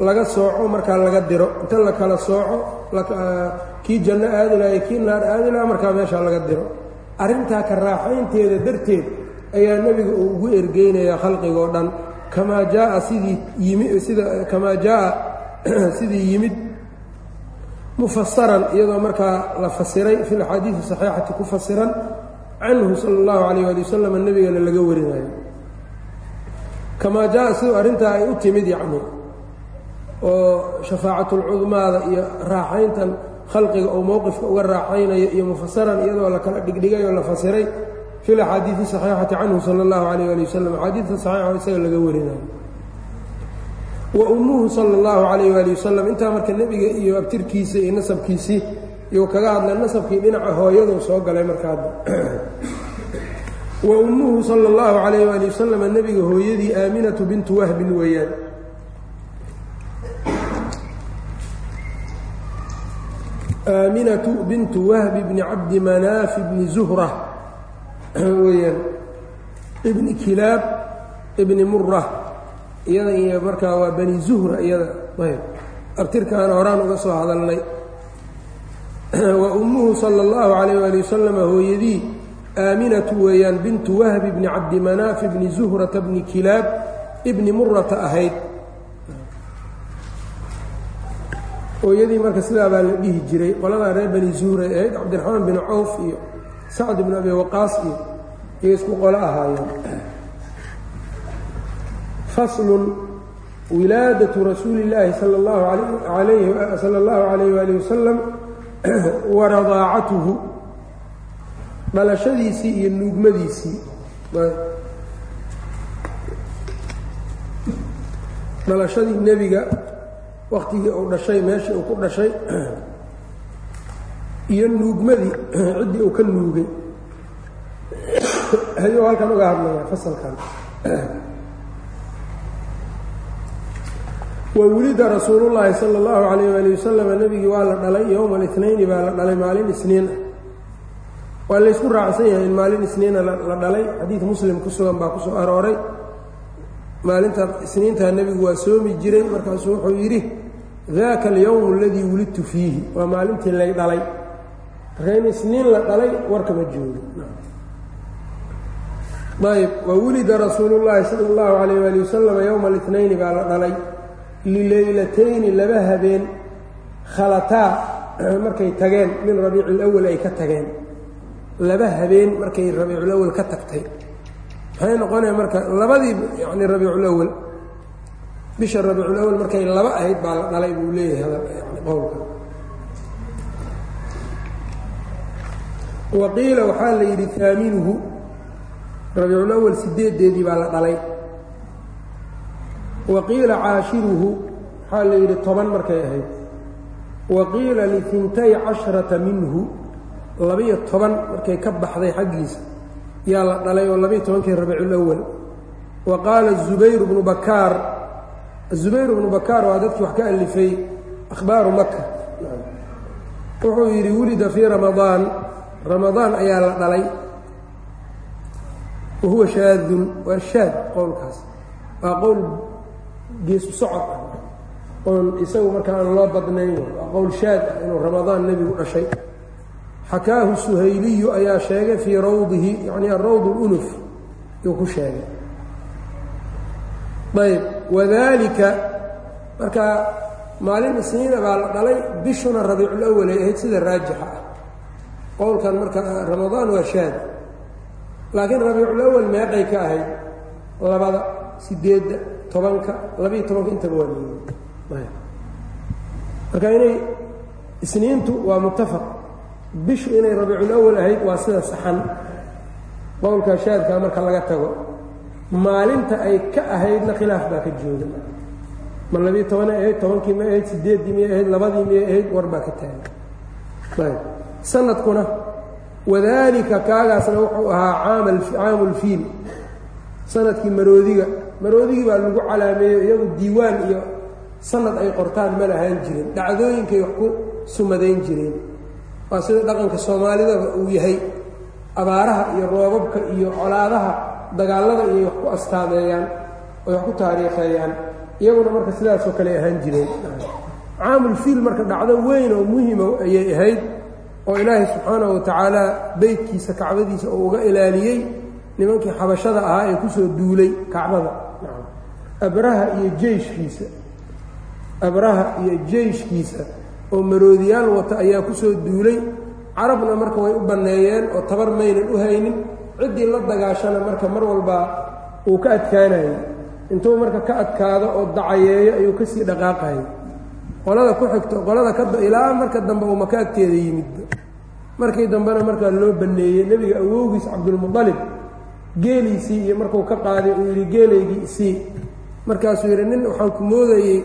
laga sooco markaa laga diro. Inta la kala sooco kii janno aadi laha iyo kii naar aadi laha markaa meeshaa laga diro. Arrintaa ka raaxaynteeda darteed ayaa nebiga uu ugu ergeynayaa khalqigoo dhan. Kamaa jaaa sidii yimi sida kamaa jaaa sidii yimid mufasaran iyadoo markaa la fasiray fi laxaadiidi saxiixati ku fasiran canhu sala allahu calayh ali wasalam nebigana laga warinayo kamaa jaa siduu arrintaa ay u timid yacni oo shafaacatlcudmaada iyo raaxayntan khalqiga oo mowqifka uga raaxaynayo iyo mufasaran iyadoo la kala dhigdhigay oo la fasiray fi laxaadiidi saxiixati canhu sala allahu calayh ali wasalam. Axaadiidta saxiixa isaga laga warinayo. Wa ummuhu sala allahu calayh ali wasalam intaa marka nebiga iyo abtirkiisa iyo nasabkiisii yuu kaga hadlay nasabkii dhinaca hooyaduu soo galay markaadda wa ummuhu sala allahu calayh ali wasalam nebiga hooyadii aaminatu bintu wahbin weeyaan aaminatu bintu wahbi bni cabdi manaafi bni zuhra weeyaan ibni kilaab ibni mura iyada iyo markaa waa bani zuhra iyada ayb abtirkaana horaan uga soo hadalnay wa ummuhu sala اllahu calayh waali wasalama hooyadii aaminatu weeyaan bintu wahbi bni cabdimanaaf bni zuhrata bni kilaab ibni murata ahayd hooyadii marka sidaa baa la dhihi jiray qoladaa reer bani zuhray ahayd cabdiraxmaan bin cawf iyo sacd bn abi waqaas iyo iyo isku qolo ahaayeen. Faslun wilaadatu rasuuli اllaahi sala اllahu alayh waalih wasalam wa radaacatuhu. Dhalashadiisii iyo nuugmadiisii. Dhalashadii nebiga waktigii uu dhashay meeshii uu ku dhashay iyo nuugmadii ciddii uu ka nuugay. Ayuu halkan uga hadlayaa fasalkan. Wa wulida rasuulullaahi sala allahu calayh waali wasalam nebigii waa la dhalay yowma اlitnayni baa la dhalay maalin isniin. Ah waa laysku raacsan yahay in maalin isniina la dhalay. Xadiid muslim ku sugan baa ku soo arooray maalinta isniintaa nebigu waa soomi jiray markaasuu wuxuu yidhi daaka alyowmu aladii wulidtu fiihi. Waa maalintii lay dhalay. Marka in isniin la dhalay warkama joogo ayb wa wulida rasuulu llaahi sala allahu calayh waali wasalam yowma اlitnayni baa la dhalay. Lileylatayni laba habeen khalataa markay tageen min rabiici اlawal ay ka tageen. Laba habeen markay rabiiculawal ka tagtay maxay noqonaya marka labadii yani rabiiculawal bisha rabiiculawal markay laba ahayd baa la dhalay buu leeyahay yani qowlka wa qiila waxaa la yidhi aaminuhu rabiiculawal sideedeedii baa la dhalay. Wa qiila caashiruhu waxaa la yidhi toban markay ahayd. Wa qiila lifintay casharata minhu labiyo toban markay ka baxday xaggiisa yaa la dhalay oo labiyo tobankii rabiiculawal wa qaala zubayr bnu bakaar zubayr bnu bakaar waa dadkii wax ka alifay akhbaaru maka wuxuu yidhi wulida fii ramadaan. Ramadaan ayaa la dhalay. Wa huwa shaadun waa shaad qowlkaas. Waa qowl geesu socod ah. Oon isagu marka aan loo badnayn waa qowl shaad ah inuu ramadaan nebigu dhashay xakaahu suhayliyu ayaa sheegay fii rawdihi yacni arawd اlunuf yuu ku sheegay. Ayb wadalika marka maalin isniina baa la dhalay bishuna rabiiculawal ay ahayd sida raajixa ah. Qowlkan marka ramadaan waa shaad. Laakiin rabiiculawal meeqay ka ahayd labada sideedda tobanka labiiyo tobanka intaba waa leeyihi marka inay isniintu waa muttafaq bishu inay rabiiculawal ahayd waa sida saxan. Qowlkaa shaadkaa marka laga tago. Maalinta ay ka ahaydna khilaaf baa ka jooga. Ma labiiyo tobanay ahayd tobankii may ahayd sideeddii miyay ahayd labadii miyay ahayd war baa ka taagan. Sanadkuna wadaalika kaagaasna wuxuu ahaa caamulfiil sannadkii maroodiga. Maroodigii baa lagu calaameeyo iyagu diiwaan iyo sanad ay qortaan ma lahaan jirin. Dhacdooyinkay wax ku sumadayn jireen waa sida dhaqanka soomaalidaba uu yahay. Abaaraha iyo roobabka iyo colaadaha dagaallada iyay wax ku astaameeyaan oy wax ku taariikheeyaan. Iyaguna marka sidaasoo kale ahaan jireen. Caamulfiil marka dhacdo weyn oo muhima ayay ahayd oo ilaahay subxaanahu watacaala beytkiisa kacbadiisa oo uga ilaaliyey nimankii xabashada ahaa ee ku soo duulay kacbada. Abraha iyo jeyshkiisa. Abraha iyo jeyshkiisa oo maroodiyaal wata ayaa ku soo duulay. Carabna marka way u banneeyeen oo tabar maynan u haynin. Ciddii la dagaashana marka mar walbaa uu ka adkaanayay. Intuu marka ka adkaado oo dacayeeyo ayuu ka sii dhaqaaqayay qolada ku xigto qolada ka ilaa marka dambe uu maka agteeda yimidba markii dambena markaa loo banneeyey nebiga awowgiis cabdulmuطalib geeliisii iyo markuu ka qaaday uu yidhi geelaygii isii. Markaasuu yidhi nin waxaan ku moodayey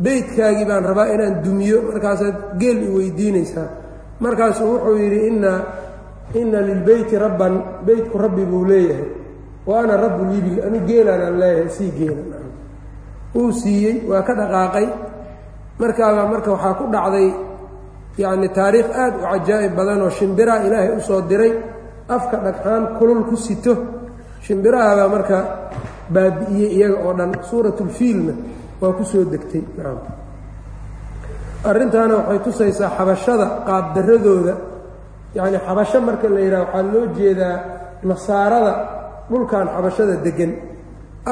beydkaagii baan rabaa inaan dumiyo. Markaasaad geel i weydiinaysaa. Markaasuu wuxuu yidhi inna inna lilbeyti rabban beytku rabbi buu leeyahay. Wa ana rabbu libil anu geelaanaan leeyahay sii geela wuu siiyey waa ka dhaqaaqay. Markaabaa marka waxaa ku dhacday yacni taariikh aad u cajaa'ib badanoo shimbiraha ilaahay u soo diray. Afka dhagxaan kulul ku sito. Shimbirahabaa marka baabi'iyey iyaga oo dhan suuratulfiilna waa ku soo degtay arrintaana waxay tusaysaa xabashada qaabdaradooda yacni xabasho marka la yidhaha waxaa loo jeedaa nasaarada dhulkan xabashada deggan.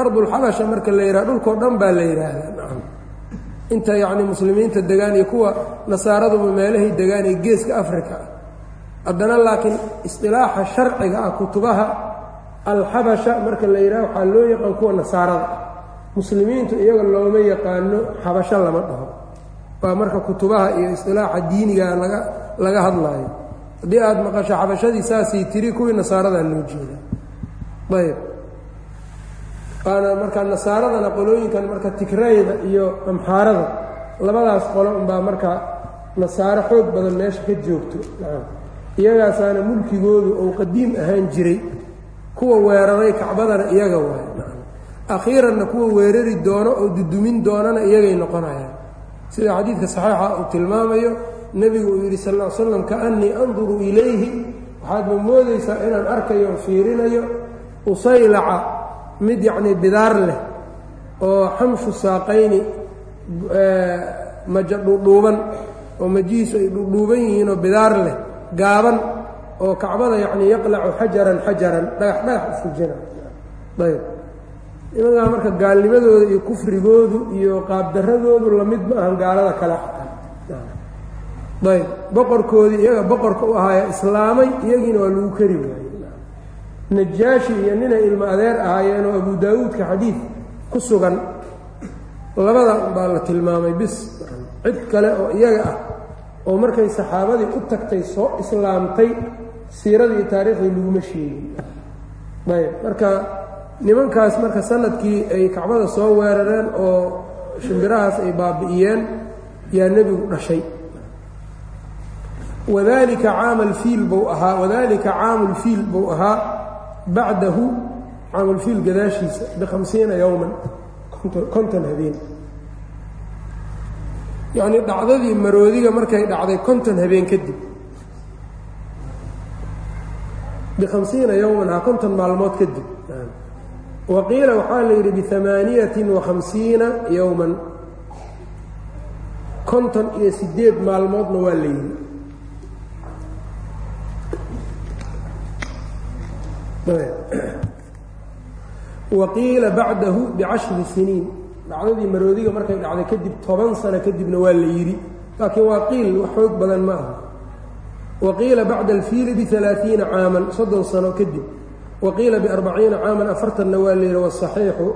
Ardulxabasha marka la yidhaha dhulkao dhan baa la yidhaahdaa inta yacni muslimiinta degaan iyo kuwa nasaaraduba meelahay degaan ee geeska africa haddana laakiin isqilaaxa sharciga ah kutubaha alxabasha marka la yidhaha waxaa loo yaqaan kuwa nasaarada muslimiintu iyaga looma yaqaano xabasho lama dhaho. Waa marka kutubaha iyo isqilaaxa diiniga laga hadlaayo. Haddii aada maqasho xabashadii saasay tiri kuwii nasaaradaa loo jeeda. Ayb. Waana marka nasaaradana qolooyinkan marka tigrayda iyo amxaarada labadaas qolo unbaa marka nasaaro xoog badan meesha ka joogto. Iyagaasaana mulkigoodu uu qadiim ahaan jiray. Kuwa weeraray kacbadana iyaga waay akhiiranna kuwa weerari doono oo dudumin doonana iyagay noqonayaan. Sida xadiidka saxiixa uu tilmaamayo nebigu uu yidhi sal ll slam kaannii anduru ilayhi. Waxaadma moodaysaa inaan arkayo o fiirinayo usaylaca mid yacnii bidaar leh oo xamshu saaqayni maja dhuudhuuban oo majihiisu ay dhuudhuuban yihiinoo bidaar leh gaaban oo kacbada yacnii yaqlacu xajaran xajaran dhagax dhagax ufujina ayb nimankaa marka gaalnimadooda iyo kufrigoodu iyo qaabdaradoodu la mid ma ahan gaalada kale. Ayb boqorkoodii iyaga boqorka u ahaaya islaamay iyagiina waa lagu kari waayey. Najaashi iyo ninay ilmo adeer ahaayeenoo abu daawuudka xadiid ku sugan labada baa la tilmaamay bis. Cid kale oo iyaga ah oo markay saxaabadii u tagtay soo islaamtay siiradii iyo taariikhdii laguma sheegin. Ayb marka nimankaas marka sannadkii ay kacbada soo weerareen oo shimbirahaas ay baabi'iyeen yaa nebigu dhashay. Wadalika caama alfiil buu ahaa wadalika caamulfiil buu ahaa bacdahu caamulfiil gadaashiisa bihamsiina yowman konton habeen. Yacnii dhacdadii maroodiga markay dhacday konton habeen kadib. Bihamsiina yowman ha konton maalmood kadib wa qiila waxaa la yidhi biamaaniyatin wakhamsiina yowman konton iyo siddeed maalmoodna waa la yidhi. Wa qiila bacdahu bicashri siniin. Dhacdadii maroodiga markay dhacday kadib toban sano kadibna waa la yidhi. Laakiin waa qiil wax xoog badan ma aha. Wa qiila bacda alfiili bialaaiina caaman soddon sano kadib wa qiila biarbaciina caaman afartanna waa yidhi wasaxiixu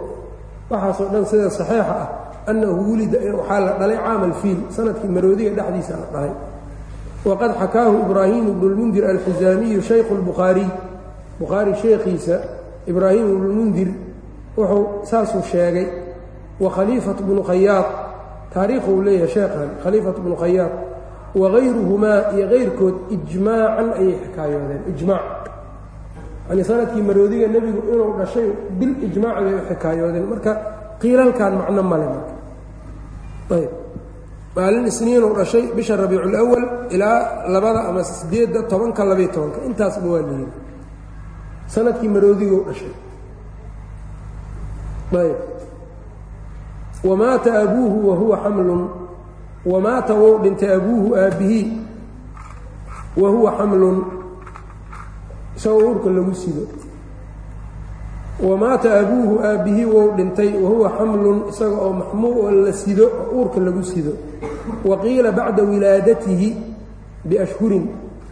waxaasoo dhan sida saxiixa ah annahu wulida waxaa la dhalay caama alfiil sannadkii maroodiga dhexdiisa la dhalay. Waqad xakaahu ibraahimu bnulmundir alxisaamiyu shaykhu lbukhaariy bukhaari sheekhiisa ibraahim ibnulmundir wuxuu saasuu sheegay wa khaliifatu bnu khayaad taariikhuu leeyahay sheekhan khaliifatu bnu khayaad wagayruhumaa iyo kayrkood ijmaacan ayay xikaayoodeen ijmaac yani sannadkii maroodiga nebigu inuu dhashay bil ijmaac bay u xikaayoodeen marka qiilalkan macno male marka. Ayb. Maalin isniinuu dhashay bisha rabiiculawal ilaa labada ama sideedda tobanka labayo tobanka. Intaasba waa layidhi sannadkii maroodiguu dhashay. Ayb. Wamaata abuuhu wahuwa xamlun wamaata wou dhintay abuuhu aabbihii. Wa huwa xamlun isagoo uurka lagu sido wamaata abuuhu aabbihii wou dhintay wahuwa xamlun isaga oo maxmuu oo la sido oo uurka lagu sido wa qiila bacda wilaadatihi biashhurin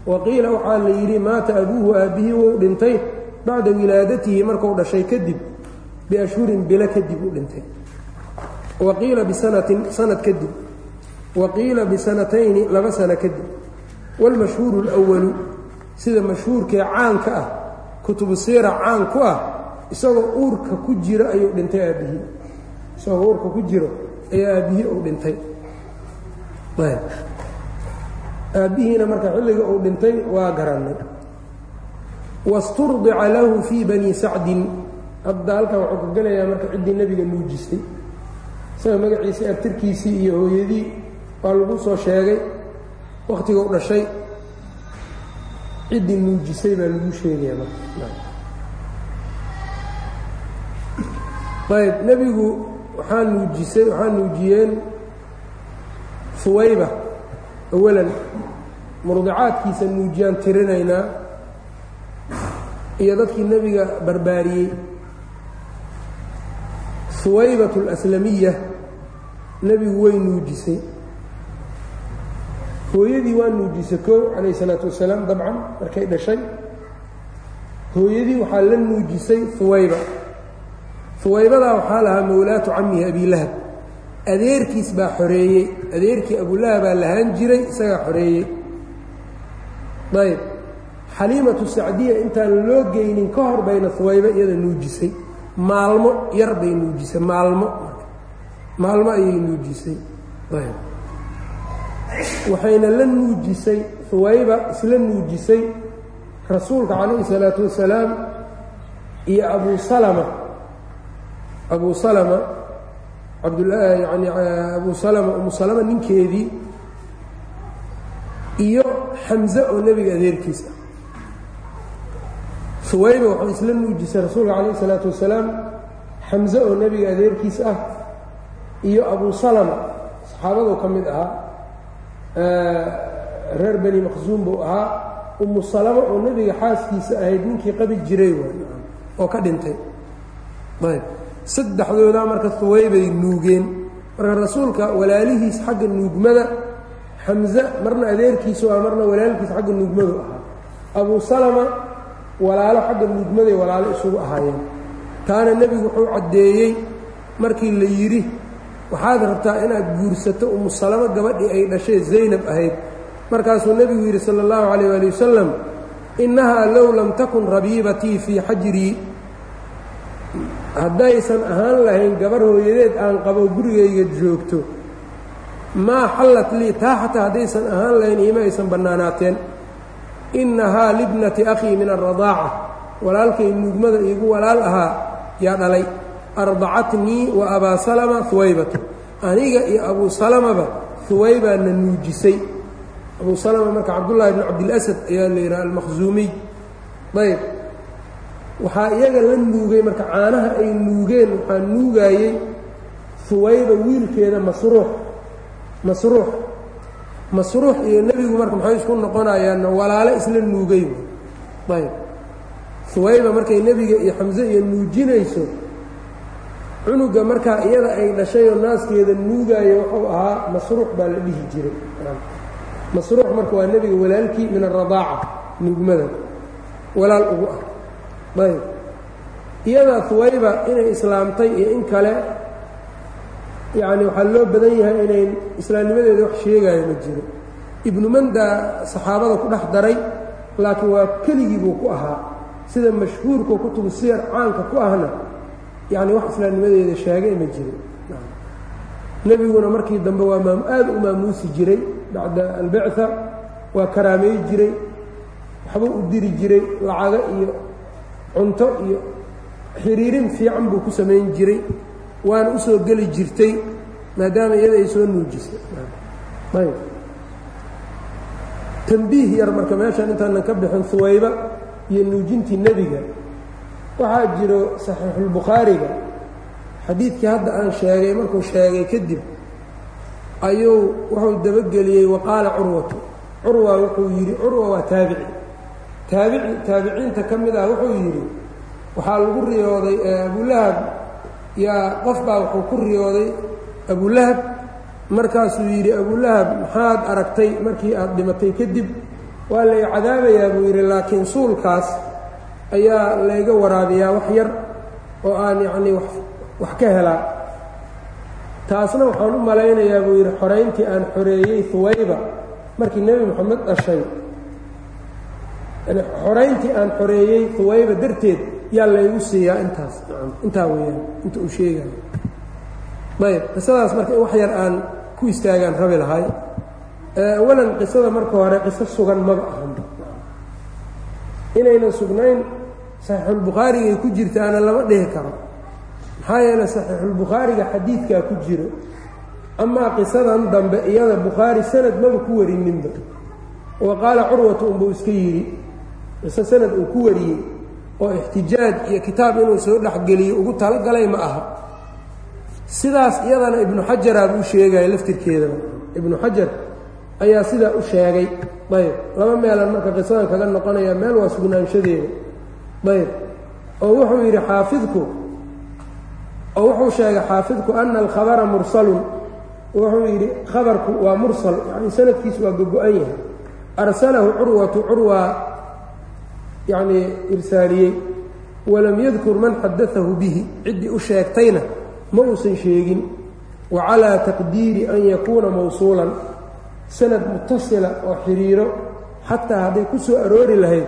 wa qiila waxaa la yidhi maata abuuhu aabbihii wou dhintay bacda wilaadatihi marku dhashay kadib biashhurin bilo kadib uu dhintay wa qiila bisanatin sanad kadib wa qiila bisanatayni laba sano kadib wاlmashhuuru اlأwalu sida mashhuurkee caanka ah kutubu siira caan ku ah isagoo uurka ku jiro ayuu dhintay aabbihii. Isagoo uurka ku jiro ayaa aabbihii uu dhintay. Aabbihiina marka xilliga uu dhintay waa garannay. Wasturdica lahu fii bani sacdin. Hadda halkan wuxuu ka gelayaa marka ciddii nebiga nuujistay. Isaga magaciisii abtirkiisii iyo hooyadii waa lagu soo sheegay wakhtiguu dhashay ciddii nuujisay baa lagu sheegaya ayb nebigu waxaa nuujisay waxaa nuujiyeen huwayba awalan. Murdicaadkiisa nuujiyaan tirinaynaa iyo dadkii nebiga barbaariyey. Huwaybat alaslamiya nebigu way nuujisay hooyadii waa nuujisay kow calayh isalaatu wasalaam dabcan markay dhashay. Hooyadii waxaa la nuujisay huwayba huwaybadaa waxaa lahaa mowlaatu camihi abilahab adeerkiis baa xoreeyey. Adeerkii abulahabaa lahaan jiray isagaa xoreeyey. Ayb. Xaliimatu sacdiya intaan loo geynin ka hor bayna huwayba iyada nuujisay. Maalmo yar bay nuujisay maalmo. Maalmo ayay nuujisay. Ayb waxayna la nuujisay huwayba isla nuujisay rasuulka calayhi salaatu wasalaam iyo abu salama. Abu salama cabdula yani abu salama umu salama ninkeedii iyo xamze oo nebiga adeerkiis ah huwayba waxay isla nuujisay rasuulka calayhi salaatu wasalaam xamze oo nebiga adeerkiis ah iyo abu salama. Saxaabaduu ka mid ahaa reer beni maqsuum buu ahaa. Umu salama oo nebiga xaaskiisa ahayd ninkii qabi jiray oo ka dhintay. Ayb. Saddexdoodaa marka huwaybay nuugeen. Marka rasuulka walaalihiis xagga nuugmada xamze marna adeerkiisu ah marna walaalkiis xagga nuugmadu ahaa. Abu salama walaalo xagga nuugmaday walaalo isugu ahaayeen. Taana nebigu wuxuu caddeeyey markii la yidhi waxaad rabtaa inaad guursato umu salamo gabadhii ay dhashay zaynab ahayd. Markaasuu nebigu yidhi sala allahu calayh waali wasalam innahaa low lam takun rabiibatii fii xajrii. Haddaysan ahaan lahayn gabar hooyadeed aan qabo gurigayga joogto maa xallat lii taa xataa haddaysan ahaan lahayn iima aysan bannaanaateen. Innahaa libnati akhii min alradaaca walaalkay nuugmada iigu walaal ahaa yaa dhalay ardacatnii wa abaa salama huwaybatu aniga iyo abuu salamaba huwaybaana nuujisay. Abuu salama marka cabdullaahi bnu cabdilasad ayaa la yidhaha almakhsuumiy ayb waxaa iyaga la nuugay marka caanaha ay nuugeen waxaa nuugaayey huwayba wiilkeeda masruux. Masruux. Masruux iyo nebigu marka maxay isku noqonayaanna walaalo isla nuugay. Ayb huwayba markay nebiga iyo xamse iyo nuujinayso cunuga markaa iyada ay dhashayoo naaskeeda nuugaayo wuxuu ahaa masruux baa la dhihi jiray. Masruux marka waa nebiga walaalkii min aradaaca nuugmada. Walaal ugu ah. Ayb iyadaa huwayba inay islaamtay iyo in kale yacni waxaa loo badan yahay inay islaamnimadeeda wax sheegaayo ma jiro. Ibnu manda saxaabada ku dhex daray laakiin waa keligii buu ku ahaa. Sida mashhuurkao kutubu siyar caanka ku ahna yacni wax islaamnimadeeda sheegay ma jiro nebiguna markii dambe waa maam aad u maamuusi jiray bacda albicثa waa karaameey jiray waxbuu u diri jiray lacago iyo cunto iyo xiriirin fiican buu ku samayn jiray waana u soo geli jirtay maadaama iyada ay soo nuujisay. Ayb. Yar marka meeshan intaanan ka bixin huwayba iyo nuujintii nebiga waxaa jiro saxiixulbukhaariga xadiidkii hadda aan sheegay markuu sheegay kadib ayuu wuxuu dabageliyey waqaala curwatu curwa wuxuu yidhi curwa waa taabici. Taabici taabiciinta ka mid ah wuxuu yidhi waxaa lagu riyooday abulahab yaa qof baa wuxuu ku riyooday abulahab markaasuu yidhi abulahab maxaad aragtay markii aad dhimatay kadib? Waa lay cadaabayaa buu yidhi laakiin suulkaas ayaa layga waraabiyaa wax yar oo aan yacnii wax ka helaa. Taasna waxaan u malaynayaa buu yidhi xorayntii aan xoreeyey huwayba markii nebi moxamed dhashay. Xorayntii aan xoreeyey huwayba darteed yaa laygu siiyaa intaas intaa weeyaan inta uu sheegayo. Ayb qisadaas marka wax yar aan ku istaagaan rabi lahay awalan qisada marka hore qiso sugan maba ahan inaynan sugnayn saxiixulbukhaarigay ku jirtaana lama dhihi karo. Maxaa yeele saxiixulbukhaariga xadiidkaa ku jiro amaa qisadan dambe iyada bukhaari sanad maba ku warininba wa qaala curwatu unbuu iska yidhi qiso sanad uu ku wariyey oo ixtijaaj iyo kitaab inuu soo dhexgeliyo ugu talagalay ma aha. Sidaas iyadana ibnu xajaraa buu sheegaya laftirkeedaba ibnu xajar ayaa sidaa u sheegay. Ayb laba meelan marka qisadan kaga noqonaya meel waa sugnaanshadeeda ayb oo wuxuu yidhi xaafidku oo wuxuu sheegay xaafidku ana alkhabara mursalun. Wuxuu yidhi khabarku waa mursal yani sanadkiisu waa gogo-an yahay. Arsalahu curwatu curwa yacnii irsaaliyey walam yadkur man xadaahu bihi. Ciddii u sheegtayna ma uusan sheegin. Wa calaa taqdiiri an yakuuna mawsuulan. Sanad mutasila oo xiriiro xataa hadday ku soo aroori lahayd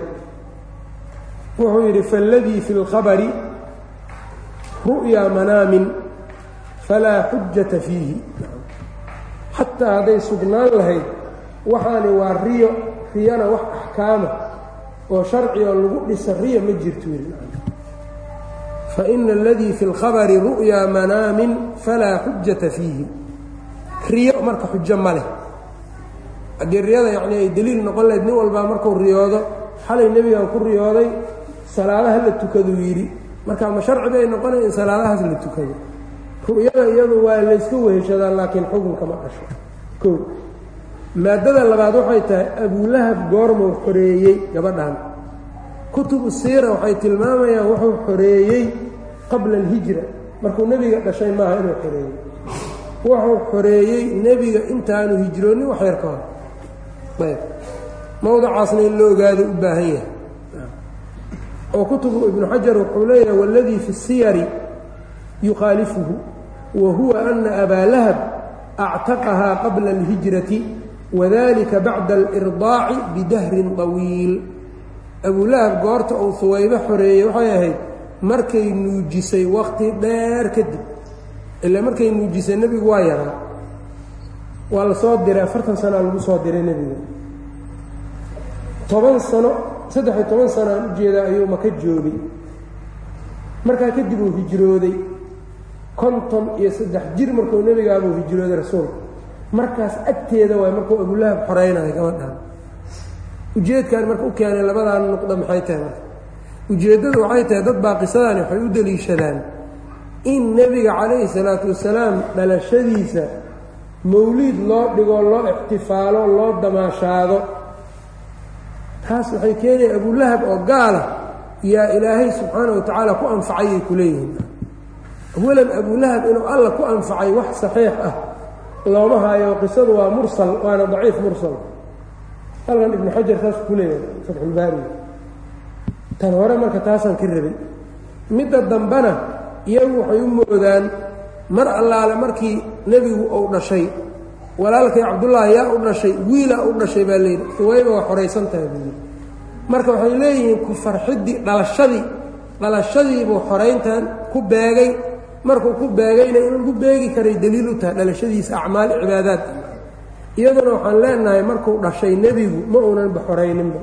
wuxuu yidhi faaladii fi اlkhabari ru'yaa manaamin falaa xujata fiihi. Xataa hadday sugnaan lahayd waxaani waa riyo riyana wax axkaama oo sharci oo lagu dhisa riya ma jirto faina aladii fi اlkhabari ru'yaa manaamin falaa xujata fiihi. Riyo marka xujo ma leh. Haddii riyada yacnii ay deliil noqon lahayd nin walbaa markuu riyoodo xalay nebigan ku riyooday salaadaha la tukaduu yidhi. Marka ma sharci bay noqonaya in salaadahaas la tukado ru'yada iyadu waa layska weheshadaa laakiin xukunka ma dhasho. Kow maadada labaad waxay tahay abulahab goormuu xoreeyey gabadhan kutubu siira waxay tilmaamayaan wuxuu xoreeyey qabla alhijra. Markuu nebiga dhashay maaha inuu xoreeyey. Wuxuu xoreeyey nebiga intaanu hijroonin wax yar ka hor. Ayb. Mowdacaasna in la ogaado u baahan yahay oo kutubu ibnu xajar wuxuu leeyahay waladii fi siyari yukhaalifuhu wa huwa ana abaa lahab actaqahaa qabla alhijrati wadalika bacda alirdaaci bidahrin طawiil abulahab goorta uu huwaybo xoreeyey waxay ahayd markay nuujisay wakhti dheer kadib ila markay nuujisay nebigu waa yaraa waa la soo diray afartan sanaa lagu soo diray nebiga toban sano saddex-iyo toban sano aan u jeedaa ayuu maka joogay. Markaa kadib uu hijrooday. konton iyo saddex jir markuu nebigaabuu hijrooday rasuulka. Markaas agteeda waay markuu abulahab xoreynayo gabadhan. Ujeedkan marka u keenay labadan nuqda maxay tahay marka? Ujeeddadu waxay tahay dad baa qisadani waxay u deliishadaan in nebiga calayhi salaatu wasalaam dhalashadiisa mawliid loo dhigo loo ixtifaalo loo damaashaado taas waxay keenaya abulahab oo gaala yaa ilaahay subxaana wa tacaala ku anfacayay ku leeyihiin. Awalan abulahab inuu alla ku anfacay wax saxiix ah looma haayo qisadu waa mursal waana daciif mursal. Halkan ibnu xajar saas ku leeyahay fatxulbaariga tan hore marka taasaan ka rabay midda dambena iyagu waxay u moodaan mar allaale markii nebigu uu dhashay walaalkay cabdullaahi yaa u dhashay wiilaa u dhashay baa layidhi huwayba waa xoraysan tahay buu yidhi. Marka waxay leeyihiin ku farxiddii dhalashadii dhalashadiibuu xorayntan ku beegay. Markuu ku beegayna in lagu beegi karay deliil u tahay dhalashadiisa acmaal cibaadaad. Iyaduna waxaan leenahay markuu dhashay nebigu ma uunanba xorayninba.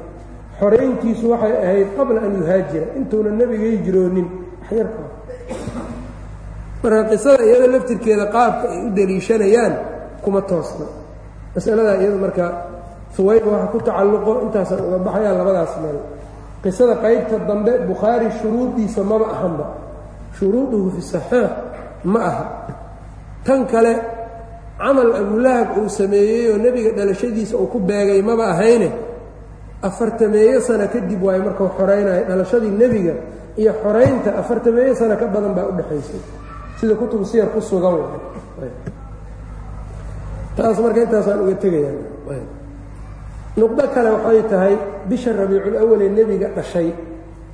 Xorayntiisu waxay ahayd qabla an yuhaajira intuunan nebiga hijroonin waxyarka marka qisada iyada laftirkeeda qaabka ay u deliishanayaan kuma toosna masaladaa iyada marka huwayba waxa ku tacalluqo intaasaan uga baxayaa labadaas meel. Qisada qaybta dambe bukhaari shuruudiisa maba ahanba. Shuruuduhu fi saxiix ma aha. Tan kale camal abulahab uu sameeyey oo nebiga dhalashadiisa uu ku beegay maba ahayne. Afartameeyo sano kadib waayo markuu xoraynayo dhalashadii nebiga iyo xoraynta afartameeyo sano ka badan baa u dhexaysay sida kutub siyar ku sugan taas marka intaasaan uga tegaya nuqdo kale waxay tahay bisha rabiicul ee nebiga dhashay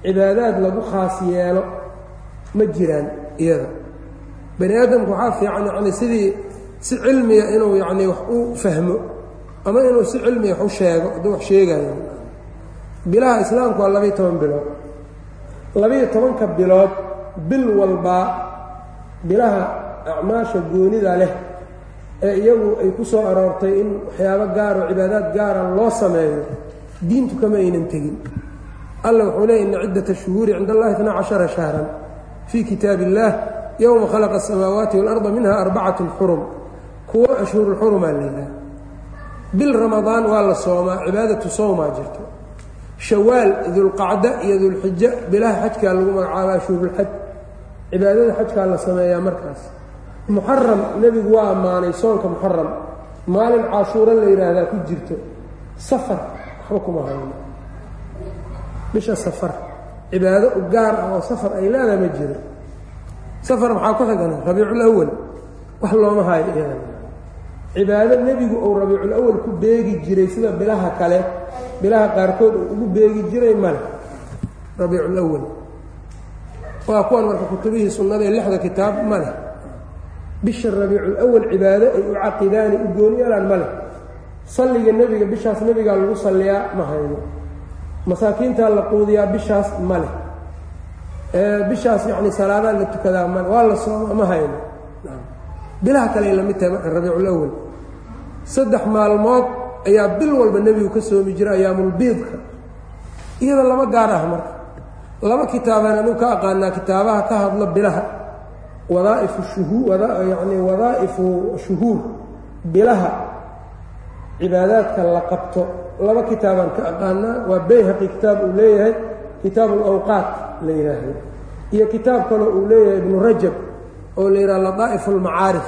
cibaadaad lagu khaas yeelo ma jiraan iyada. Bani aadamku waxaa fiican yacni sidii si cilmiga inuu yacnii wax u fahmo ama inuu si cilmiga wax u sheego hadduu wax sheegayo bilaha islaamku waa labayo toban bilood. Labayo tobanka bilood bil walbaa bilaha acmaasha goonida leh ee iyagu ay ku soo aroortay in waxyaabo gaaro cibaadaad gaara loo sameeyo diintu kama aynan tegin. Alla wuxuu leey ina ciddata shuhuuri cinda allahi itna cashara shahran fii kitaab illaah yowma khalaqa asamaawaati waalarda minha arbacatun xurum. Kuwo ashhuurulxurumaa layidhaha. Bil ramadaan waa la soomaa cibaadatu sowmaa jirto. Shawaal dulqacda iyo dulxijo bilaha xajkaa lagu magacaaba ashhuurulxaj cibaadada xajkaa la sameeyaa markaas muxaram nebigu waa ammaanay soonka muxaram maalin cashuuro la yidhaahdaa ku jirto. Safar waxba kuma hayno bisha safar. Cibaado u gaar ah oo safar ay leedahay ma jiro. Safar maxaa ku xigana? Rabiiculawal wax looma hayo iyadan cibaado nebigu uu rabiiculawal ku beegi jiray sida bilaha kale. Bilaha qaarkood uu ugu beegi jiray male rabiiculawal waa kuwan marka kutubihii sunnada ee lixda kitaab ma bisha rabiiculawal cibaado ay u caqidaani u gooni yalaan ma leh. Salliga nebiga bishaas nebigaa lagu salliyaa ma hayno. Masaakiintaa la quudiyaa bishaas ma leh. Bishaas yacni salaadaa la tukadaa male waa la sooma ma hayno. Bilaha kale ay tahay marka rabiiculawal saddex maalmood ayaa bil walba nebigu ka soomi jira ayaamulbiidka iyada lama gaar marka. Laba kitaabaan anigu ka aqaanaa kitaabaha ka hadlo bilaha wadaa'ifu shuhuu yani wadaa'ifu shuhuur bilaha cibaadaadka la qabto. Laba kitaabaan ka aqaanaa waa bayhaqi kitaab uu leeyahay kitaab la yidhaahdo iyo kitaab kaloo uu leeyahay ibnu rajab oo la yidhaha ladaa'ifu almacaarif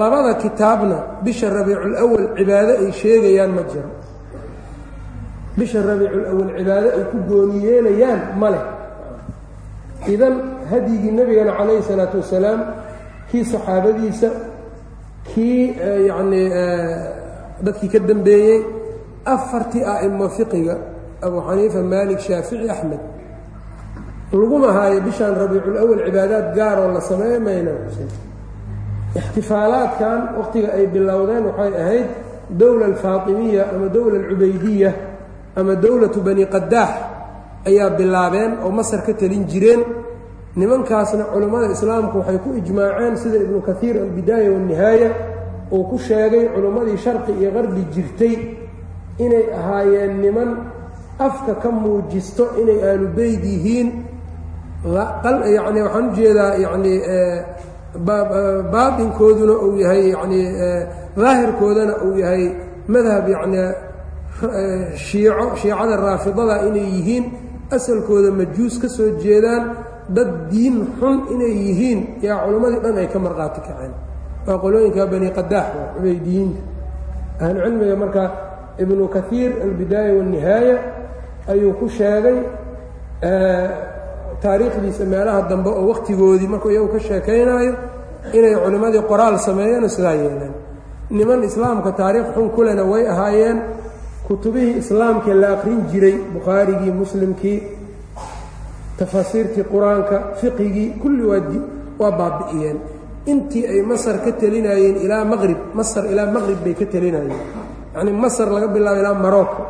labada kitaabna bisha rabiiculawal cibaado ay sheegayaan ma jiro. Bisha rabiiculawal cibaado ay ku gooni yeelayaan ma leh. Idan hadyigii nebigana calayhi salaatu wasalaam kii saxaabadiisa kii yacnii dadkii ka dambeeyey afartii a'imo fiqiga abu xaniifa maalik shaafici axmed. Laguma haayo bishaan rabiiculawal cibaadaad gaaroo la sameeyo mayna xusen ixtifaalaadkan wakhtiga ay bilowdeen waxay ahayd dowla alfaatimiya ama dowla alcubaydiya ama dowlatu bani qadaax ayaa bilaabeen oo masar ka telin jireen nimankaasna culammada islaamku waxay ku ijmaaceen sida ibnu kaiir albidaaya waannihaaya uu ku sheegay culimmadii sharqi iyo qarbi jirtay inay ahaayeen niman afka ka muujisto inay aalu beyd yihiin. Yacni waxaan u jeedaa yacni baatinkooduna uu yahay yacni daahirkoodana uu yahay madhab yacni shiico shiicada raafidada inay yihiin. Asalkooda majuus ka soo jeedaan dad diin xun inay yihiin yaa culimmadii dhan ay ka marqaati kaceen. Waa qolooyinka bani qadaax waa cubaydiyiinta ahlucilmiga marka ibnu kaiir albidaaya waannihaaya ayuu ku sheegay taariikhdiisa meelaha dambe oo wakhtigoodii markuu iyagu ka sheekaynaayo inay culimmadii qoraal sameeyeen sidaa yeeleen. Niman islaamka taariikh xun kulena way ahaayeen. Kutubihii islaamkee la aqrin jiray bukhaarigii muslimkii tafaasiirtii qur'aanka fiqigii kulli waa baabi'iyeen. Intii ay masar ka telinayeen ilaa maqrib masar ilaa maqrib bay ka telinayeen yacnii masar laga bilaabo ilaa marocco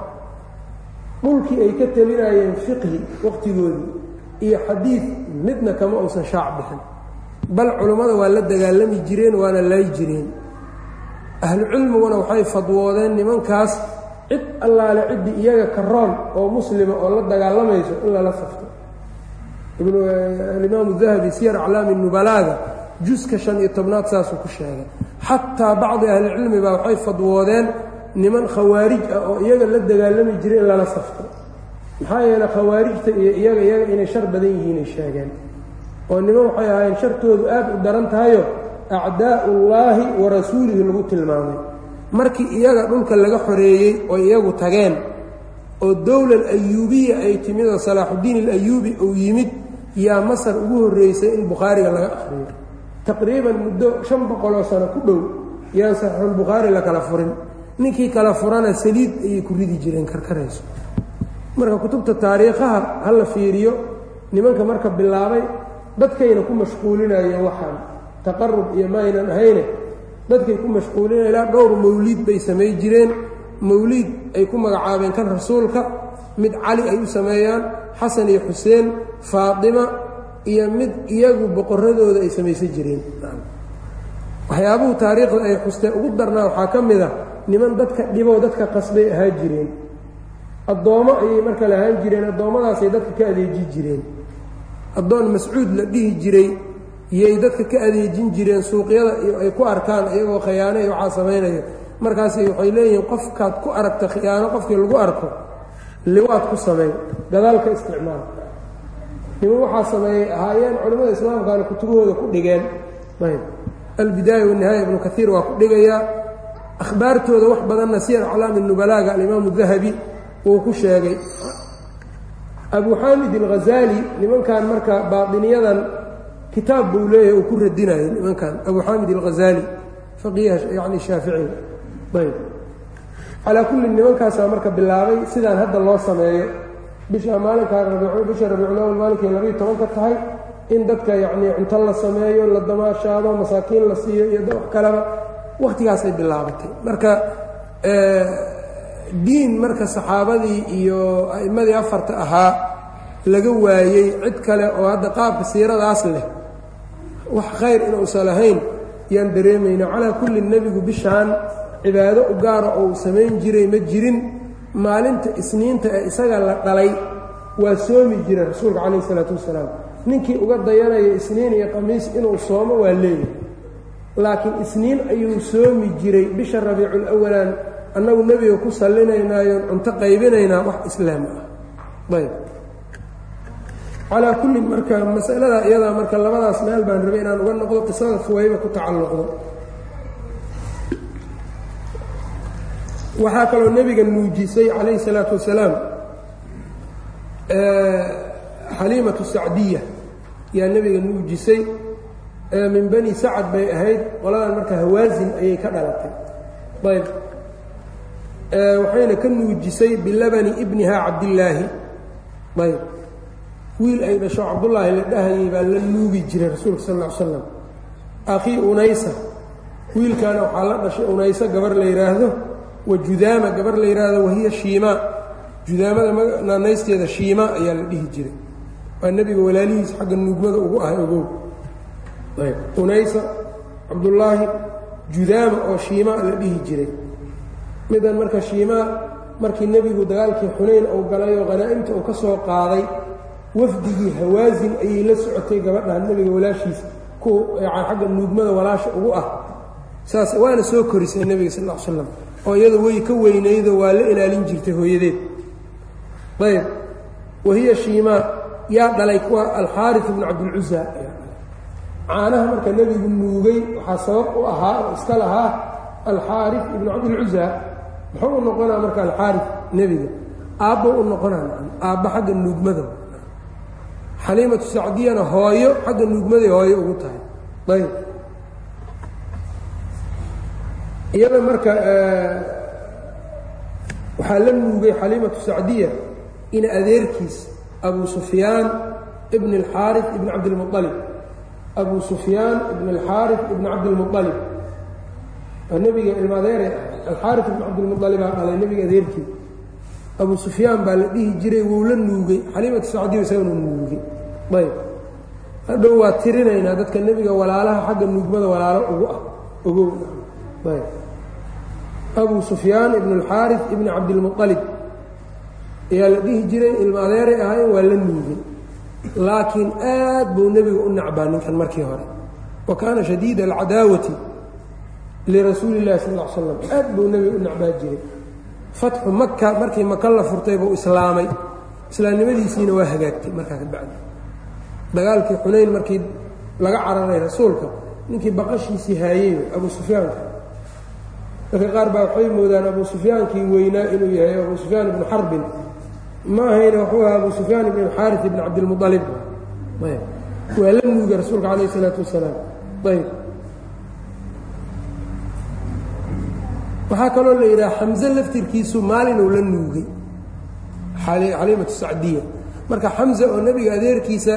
dhulkii ay ka telinayeen fiqhi wakhtigoodii iyo xadiid midna kama uusan shaac bixin. Bal culummada waa la dagaalami jireen waana laayi jireen. Ahlucilmiguna waxay fadwoodeen nimankaas cid allaale ciddii iyaga karoon oo muslima oo la dagaalamayso in lala safto alimaamu dahabi siyar aclaami nubalaaga juska shan iyo tobnaad saasuu ku sheegay. Xataa bacdi ahlicilmi baa waxay fadwoodeen niman khawaarij ah oo iyaga la dagaalami jiray in lala safto. Maxaa yeeley khawaarijta iyo iyaga iyaga inay shar badan yihiinay sheegeen. Oo niman waxay ahaayeen shartoodu aad u daran tahayo acdaa'ullaahi wa rasuulihi lagu tilmaamay. Markii iyaga dhulka laga xoreeyey oo iyagu tageen oo dowlal ayuubiya ay timid oo salaaxuddiin alayuubi uu yimid yaa masar ugu horreysay in bukhaariga laga akhriyo. Taqriiban muddo shan boqoloo sano ku dhow yaan saxiixulbukhaari la kala furin. Ninkii kala furana saliid ayay ku ridi jireen karkarayso. Marka kutubta taariikhaha ha la fiiriyo nimanka marka bilaabay dadkayna ku mashquulinayeen waxaan taqarub iyo maaynan ahayne. Dadkay ku mashquulinaya ilaa dhowr mawliid bay samay jireen. Mawliid ay ku magacaabeen kan rasuulka mid cali ay u sameeyaan xasan iyo xuseen faatima iyo mid iyagu boqoradooda ay samaysan jireen. Waxyaabuhu taariikhda ay xustee ugu darnaa waxaa ka mid a niman dadka dhibow dadka qasbay ahaan jireen. Addoommo ayay marka lahaan jireen addoommadaasay dadka ka adeeji jireen. Addoon mascuud la dhihi jiray iyay dadka ka adeejin jireen suuqyada ay ku arkaan iyagoo khiyaano iyo waxaa samaynayo. Markaasi waxay leeyihiin qofkaad ku aragta khiyaano qofkii lagu arko liwaad ku sameey gadaalka isticmaal. Niman waxaa sameeyey ahaayeen culimmada islaamkaana kutubahooda ku dhigeen. Albidaaya wanihaaya ibnu kaiir waa ku dhigayaa akhbaartooda wax badanna siyar aclaami nubalaaga alimaamu dahabi uu ku sheegay. Abu xaamid alghazaali nimankan marka baadiniyadan kitaab buu leeyahay uu ku radinayo nimankan. Abu xaamid alghazaali faqiiha yani shaaficiga ayb calaa kulli nimankaasaa marka bilaabay sidaan hadda loo sameeyo bisha maalinkaa bisha rabiiculawal maalinkay labayo tobanka tahay in dadka yacnii cunto la sameeyo la damaashaado masaakiin la siiyo iyo wax kaleba wakhtigaasay bilaabatay. Marka diin marka saxaabadii iyo a'immadii afarta ahaa laga waayey cid kale oo hadda qaabka siiradaas leh. Wax khayr inuusan lahayn yaan dareemayna calaa kulli nebigu bishaan cibaado u gaara ou samayn jiray ma jirin. Maalinta isniinta ee isaga la dhalay waa soomi jira rasuulka calayh isalaatu wasalaam. Ninkii uga dayanaya isniin iyo khamiis inuu soomo waa leeyahay. Laakiin isniin ayuu soomi jiray bisha rabiiculwalaan annagu nebiga ku sallinaynayoon cunto qaybinaynaa wax islaam ah. Ayb. Calaa kullin marka masaladaa iyadaa marka labadaas meel baan rabay inaan uga noqdo qisada fuwayba ku tacalluqdo waxaa kaloo nebiga nuujisay calayhi salaatu wasalaam xaliimatu sacdiya. Yaa nebiga nuujisay min bani sacad bay ahayd qoladan marka hawaasin ayay ka dhalatay. Ayb. Waxayna ka nuujisay bilabani ibniha cabdillaahi. Ayb. Wiil ay dhasho cabdullaahi la dhahayay baa la nuugi jiray rasuulka sal ly slam akhii unaysa. Wiilkaana waxaa la dhashay unaysa gabar la yidhaahdo wa judaama gabar la yidhaahdo wahiya shiimaa judaamada naanaysteeda shiima ayaa la dhihi jiray. Waa nebiga walaalihiis xagga nuugmada ugu ahay ogow unaysa cabdullaahi judaama oo shiima la dhihi jiray. Midan marka shiimaa markii nebigu dagaalkii xunayn uu galay oo khanaa'imta uu ka soo qaaday wafdigii hawaasin ayay la socotay gabadhan nebiga walaashiisa ku xagga nuugmada walaasha ugu ah. Saas waana soo korisay nebiga sal l slam oo iyadu way ka weynaydo waa la ilaalin jirtay hooyadeed. Ayb wahiya shiimaa yaa dhalay kuwa alxaari ibnu cabdilcusa caanaha marka nebigu nuugay waxaa sabab u ahaa oo iska lahaa alxaari ibnu cabdilcusa muxuu u noqonaa marka alxaari nebiga? Aabbo u noqonaa aabba xagga nuugmada xaliimatu sacdiyana hooyo xagga nuugmaday hooyo ugu tahay. Ayb iyada marka waxaa la nuugay xaliimatu sacdiya ina adeerkiis abu sufyaan ibn اlxaari ibn cabdilmualib abu sufyaan ibn اlxaari ibn cabdilmualib waa nebiga ilmaadeere alxaari ibn cabdilmualibaa dhalay nebiga adeerkii. Abu sufyaan baa la dhihi jiray wuu la nuugay. Xaliimatu sacdiya isagana nuugay. Ayb hadhow waa tirinaynaa dadka nebiga walaalaha xagga nuugmada walaalo ugu ah ogow abu sufyaan ibn اlxaari ibn cabdilmualib ayaa la dhihi jiray ilma adeeray ahaayeen waa la nuugay laakiin aad buu nebiga u nacbaa ninkan markii hore wa kaana shadiida alcadaawati lirasuuli اllahi sal l slam aad buu nebiga u nacbaa jiray fatxu maka markii maka la furtay buu islaamay islaamnimadiisiina waa hagaagtay markaa ka dagaalkii xunayn markii laga cararay rasuulka ninkii baqashiisii haayey abu sufyaanka dadka qaar baa waxay moodaan abu sufyaankii weynaa inuu yahay abu sufyaan ibnu xarbin ma wuxuu ahaa abu sufyaan ibn alxaari ibn cabdilmualib waa la nuugay rasuulka calayh isalaatu wasalaam. Ayb. Waxaa kaloo la yidhaha xamse laftirkiisu maalinuu la nuugay. Xaliimatu sacdiya. Marka xamse oo nebiga adeerkiisa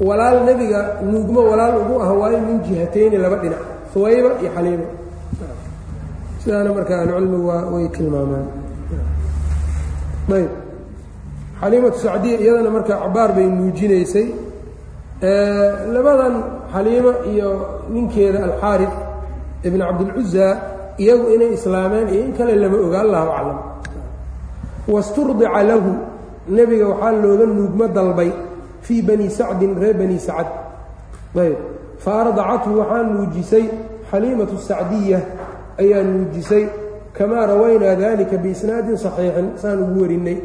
walaal nebiga nuugmo walaal ugu ah waayo min jihatayni laba dhinac huwayba iyo xaliima sidaana marka ahlucilmigu way tilmaamaan. Ayb. Xaliimatu sacdiya iyadana marka cabaar bay nuujinaysay. Labadan xaliimo iyo ninkeeda alxaarif ibn cabdilcuza iyagu inay islaameen iyo in kale lama oga allahu aclam. Wasturdica lahu nebiga waxaa looga nuugmo dalbay fii bani sacdin reer bani sacad. Ayb. Fa waxaa nuujisay xaliimatu sacdiya ayaa nuujisay kamaa rawaynaa dalika biisnaadin saxiixin saan ugu warinnay.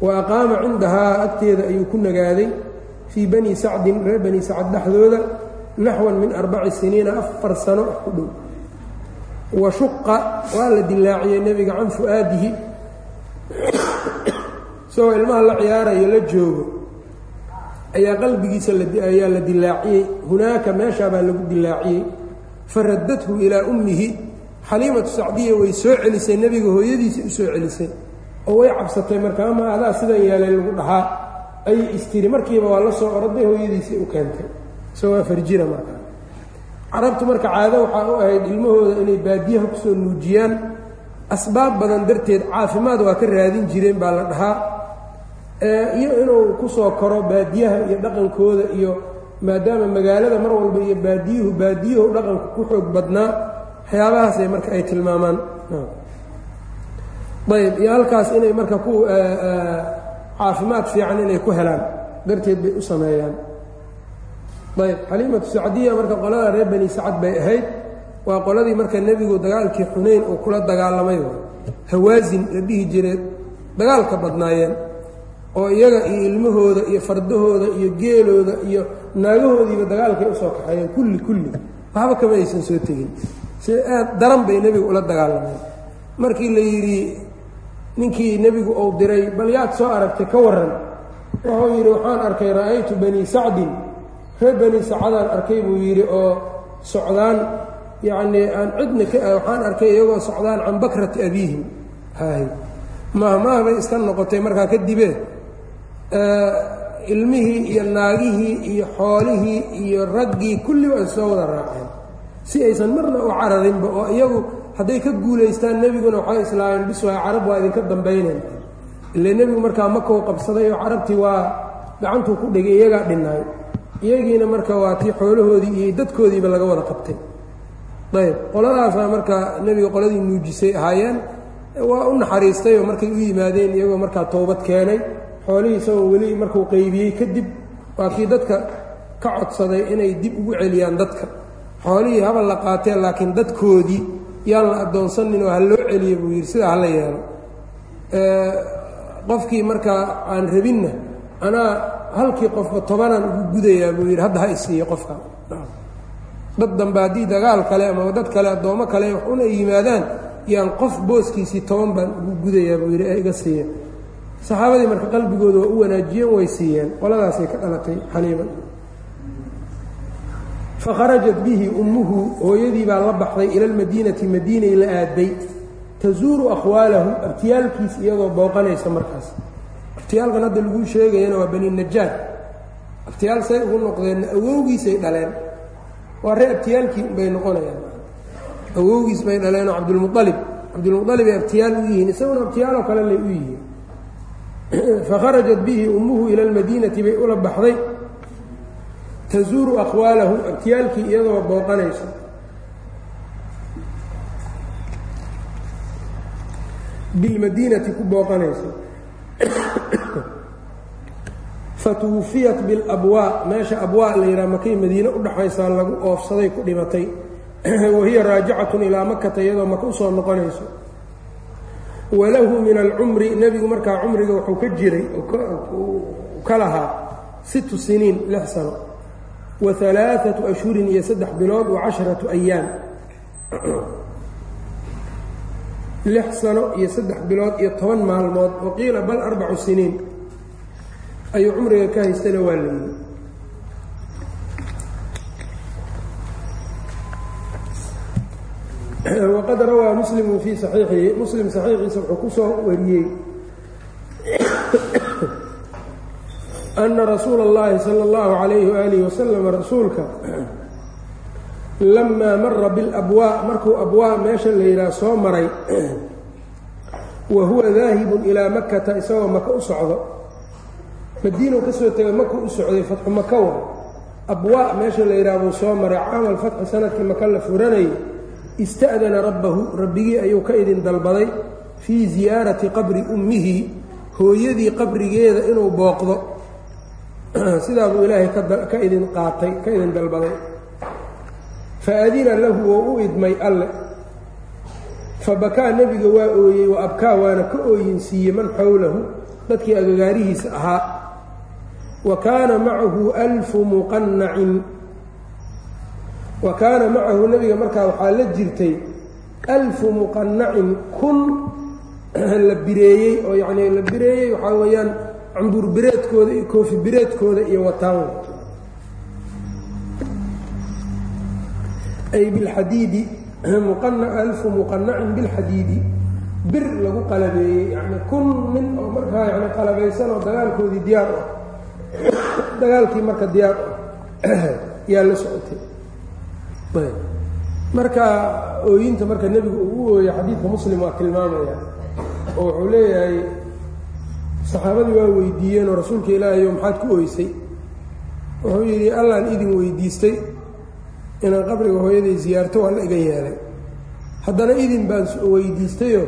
Wa aqaama cindahaa agteeda ayuu ku nagaaday fii bani sacdin reer bani sacad dhexdooda naxwan min arbaci siniina afar sano ku dhow. Wa shuqa waa la dilaaciyey nebiga can fu'aadihi. Isagoo ilmaha la ciyaarayo la joogo ayaa qalbigiisa ayaa la dilaaciyey hunaaka meeshaa baa lagu dilaaciyey faraddathu ilaa ummihi xaliimatu sacdiya way soo celisay nebiga hooyadiisii u soo celisay. Oo way cabsatay marka ama adaa sidan yeelay lagu dhahaa ayay istiri markiiba waa la soo oroday hooyadiisii u keentay. Isagoo waa farjira marka. Carabtu marka caado waxaa u ahayd ilmahooda inay baadiyaha ku soo nuujiyaan. Asbaab badan darteed caafimaad waa ka raadin jireen baa la dhahaa. Iyo inuu ku soo koro baadiyaha iyo dhaqankooda iyo maadaama magaalada mar walba iyo baadiyuhu baadiyuhu dhaqanku ku xoog badnaa waxyaabahaasay marka ay tilmaamaan. Ayb iyo halkaas inay marka ku caafimaad fiican inay ku helaan darteed bay u sameeyaan. Ayb xaliimatu sacdiya marka qolada reer bani sacad bay ahayd waa qoladii marka nebigu dagaalkii xunayn uu kula dagaalamay hawaasin la dhihi jireed dagaalka badnaayeen oo iyaga iyo ilmahooda iyo fardahooda iyo geelooda iyo naagahoodiiba dagaalkay u soo kaxeeyeen kulli kulli. Waxba kama aysan soo tegin si aad daran bay nebigu ula dagaalameen. Markii la yidhi ninkii nebigu uu diray bal yaad soo aragtay ka warran. Wuxuu yidhi waxaan arkay ra'aytu banii sacdin. Reer bani sacadaan arkay buu yidhi oo socdaan yacnii aan cidna ka waxaan arkay iyagoo socdaan can bakrati abiihim. Hay mahmaah bay iska noqotay markaa kadibee ilmihii iyo naagihii iyo xoolihii iyo raggii kulli waa soo wada raaceen si aysan marna u cararinba oo iyagu hadday ka guulaystaan nebiguna waxay islaameen bis waa carab waa idinka dambaynayn. Ile nebigu markaa makow qabsaday oo carabtii waa gacantuu ku dhigay iyagaa dhinnaay iyagiina marka waa tii xoolahoodii iyo dadkoodiiba laga wada qabtay. Ayb qoladaasaa marka nebiga qoladii nuujisay ahaayeen waa u naxariistay oo markay u yimaadeen iyagoo markaa toobad keenay. Xoolihii isagoo weli markuu qaybiyey kadib waa kii dadka ka codsaday inay dib ugu celiyaan dadka xoolihii haba la qaateen laakiin dadkoodii yaan la addoonsanin oo ha loo celiyo buu yidhi sidaa hala yeelo. Qofkii markaa aan rabinna anaa halkii qofba tobanaan ugu gudayaa buu yidhi hadda ha isiiyo qofka. Dad dambe haddii dagaal kale ama dad kale addoommo kale wax una yimaadaan yaan qof booskiisii toban baan ugu gudayaa buu yidhi ee iga siiya saxaabadii marka qalbigooda waa u wanaajiyeen way siiyeen. Qoladaasay ka dhalatay xaliima fakharajat bihi ummuhu hooyadii baa la baxday ila almadiinati madiinay la aaday tazuuru akhwaalahu abtiyaalkiis iyadoo booqanaysa markaas. Abtiyaalkan hadda laguu sheegayana waa bani najaad. Abtiyaal say ugu noqdeenna awowgiisay dhaleen. Waa ree abtiyaalkii bay noqonayaan. Awowgiis bay dhaleenoo cabdulmualib cabdulmualib ay abtiyaal u yihiin isaguna abtiyaaloo kale lay u yihiin. Fakharajat bihi ummuhu ila almadiinati bay ula baxday tazuuru akhwaalahu abtiyaalkii iyadoo booqanaysa. Bilmadiinati ku booqanaysa. Fatuwufiyat bilabwaa meesha abwaa la yidhaha makay madiine udhaxaysaa lagu oofsaday ku dhimatay. Wahiya raajicatun ilaa makata iyadoo maka u soo noqonayso. Walahu min alcumri nebigu markaa cumriga wuxuu ka jiray ka lahaa sittu siniin lix sano wa alaaatu ashhurin iyo saddex bilood wa casharatu ayaam lix sano iyo saddex bilood iyo toban maalmood waqiila bal arbacu siniin. Ayuu cumriga ka haystana waa la yidhi. Waqad rawaa muslimu fii saxiixihi muslim saxiixiisa wuxuu ku soo wariyey ana rasuula اllahi salى اllahu عalayhi waalihi wasalam rasuulka lamaa mara bilabwaa markuu abwaa meesha la yidhaah soo maray wa huwa daahibun ilaa makata isagoo maka u socdo madiinuu ka soo tegay maka u socday fatxu maka wa abwaa meesha la yidhaah buu soo maray caamal fatxi sanadkii maka la furanayay ista'dana rabbahu rabbigii ayuu ka idin dalbaday fii ziyaarati qabri ummihi hooyadii qabrigeeda inuu booqdo sidaa buu ilaahay ka idin qaatay ka idin dalbaday. Faadina lahu wou u idmay alle. Fabakaa nebiga waa ooyey wa abkaa waana ka ooyinsiiyey man xowlahu dadkii agagaarihiisa ahaa. Wa kaana macahu alfu muqannacin. Wa kaana macahu nebiga markaa waxaa la jirtay alfu muqanacin kun la bireeyey oo yacnii la bireeyey waxaa weeyaan cambuur bireedkooda iyo koofi bireedkooda iyo wataan. Ay bilxadiidi alfu muqanacin bilxadiidi bir lagu qalabeeyey yani kun nin oo markaa yani qalabaysan oo dagaalkoodii diyaar ah. Dagaalkii marka diyaar ah yaa la socotay. Marka ooyinta marka nebigu uu ooyey xadiidka muslim waa tilmaamaya oo wuxuu leeyahay saxaabadii waa weydiiyeen oo rasuulka ilaahayo maxaad ku ooysay wuxuu yidhi allaan idin weydiistay inaan qabriga hooyaday siyaarto waa la iga yeelay. Haddana idin baan weydiistayoo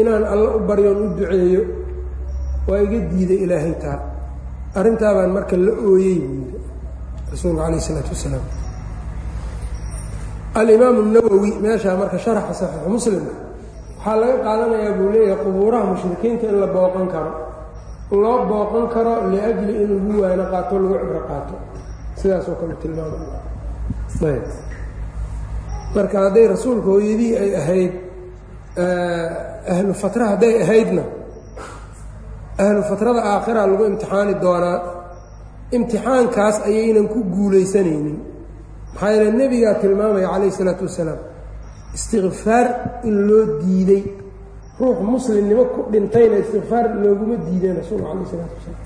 inaan alla u baryoon u duceeyo waa iga diiday ilaahay taa arrintaa baan marka la ooyey buu yidhi rasuulka calayh isalaatu wasalaam. Alimaamu nawowi meeshaa marka sharaxa saxiixu muslimka waxaa laga qaadanayaa buu leeyahay qubuuraha mushrikiinta in la booqan karo loo booqan karo liajli in lagu waano qaato lagu cibro qaato. Sidaasoo kale tilmaamaya ayb. Marka hadday rasuulka hooyadii ay ahayd ahlu fatra hadday ahaydna ahlu fatrada aakhira lagu imtixaani doonaa imtixaankaas ayaynan ku guulaysanaynin. Maxaa yeele nebigaa tilmaamaya calayh isalaatu wasalaam istikfaar in loo diiday ruux muslimnimo ku dhintayna istikfaar looguma diideen rasuulka calayh isalaatu wasalaam.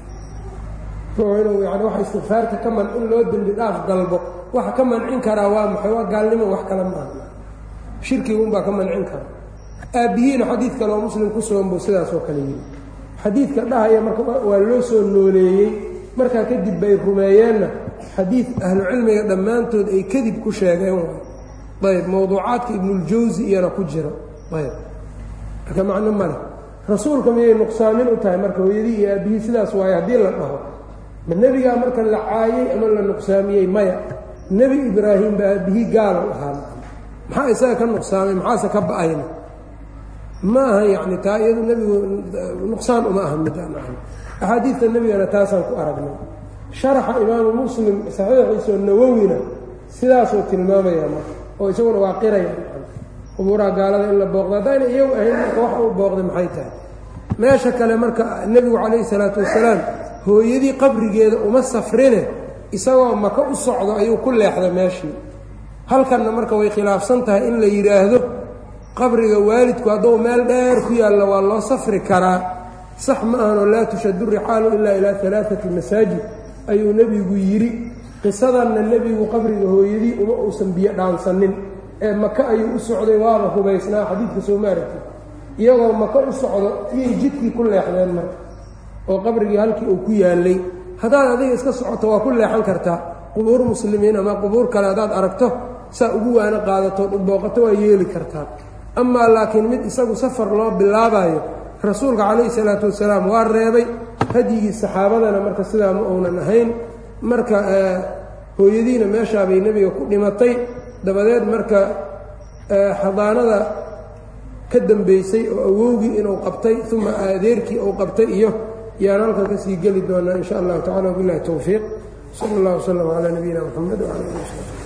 Ruux inuu yani waxa istikfaarta ka man in loo dembi dhaaf dalbo waxa ka mancin karaa waa maxay waa gaalnimo wax kale maaha shirkiga unbaa ka mancin kara. Aabbihiina xadiid kale oo muslim ku sugan buu sidaasoo kale yidhi xadiidka dhahaya marka waa loo soo nooleeyey markaa kadib bay rumeeyeenna. Xadiid ahlucilmiga dhammaantood ay kadib ku sheegeen ayb mowduucaadka ibnuljawsi iyana ku jira. Ayb marka macno ma leh. Rasuulka miyay nuqsaamin u tahay? Marka hooyadii iyo aabbihii sidaas waaye haddii la dhaho. Ma nebigaa marka la caayey ama la nuqsaamiyey maya? Nebi ibraahim baa aabbihii gaala u ahaa. Maxaa isaga ka nuqsaamay? Maxaase ka ba'ayna? Ma aha yacni taa iyadu nebigu nuqsaan uma aha midaan ahan axaadiidta nebigana taasaan ku aragnay. Sharaxa imaamu muslim saxiixiisa nawowina sidaasuu tilmaamayaa marka oo isaguna waa qiraya qubuuraha gaalada in la booqdo. Haddayna iyagu ahayn marka wax uu booqday maxay tahay? Meesha kale marka nebigu calayhi salaatu wasalaam hooyadii qabrigeeda uma safrine isagoo maka u socdo ayuu ku leexday meeshii. Halkanna marka way khilaafsan tahay in la yidhaahdo qabriga waalidku hadduu meel dheer ku yaalla waa loo safri karaa. Sax ma ahanoo laa tushadu rixaalu ilaa ilaa alaaati masaajid ayuu nebigu yidhi. Qisadanna nebigu qabriga hooyadii uma uusan biyo dhaansanin ee maka ayuu u socday waaba hubaysnaa xadiidka soo maaragtay. Iyagoo maka u socdo iyay jidkii ku leexdeen marka oo qabrigii halkii uu ku yaallay. Haddaad adiga iska socoto waa ku leexan kartaa qubuur muslimiin ama qubuur kale haddaad aragto saa ugu waano qaadatood u booqato waa yeeli kartaa. Amaa laakiin mid isagu safar loo bilaabayo rasuulka calayhi salaatu wasalaam waa reebay hadyigii saxaabadana marka sidaa ma uunan ahayn. Marka hooyadiina meeshaabay nebiga ku dhimatay dabadeed marka xadaanada ka dambaysay oo awowgii inuu qabtay uma adeerkii uu qabtay iyo yaan halkan ka sii geli doonaa in sha allahu tacala wabilahi towfiiq sala allah waslama calaa nabiyina mxamed wcala ali w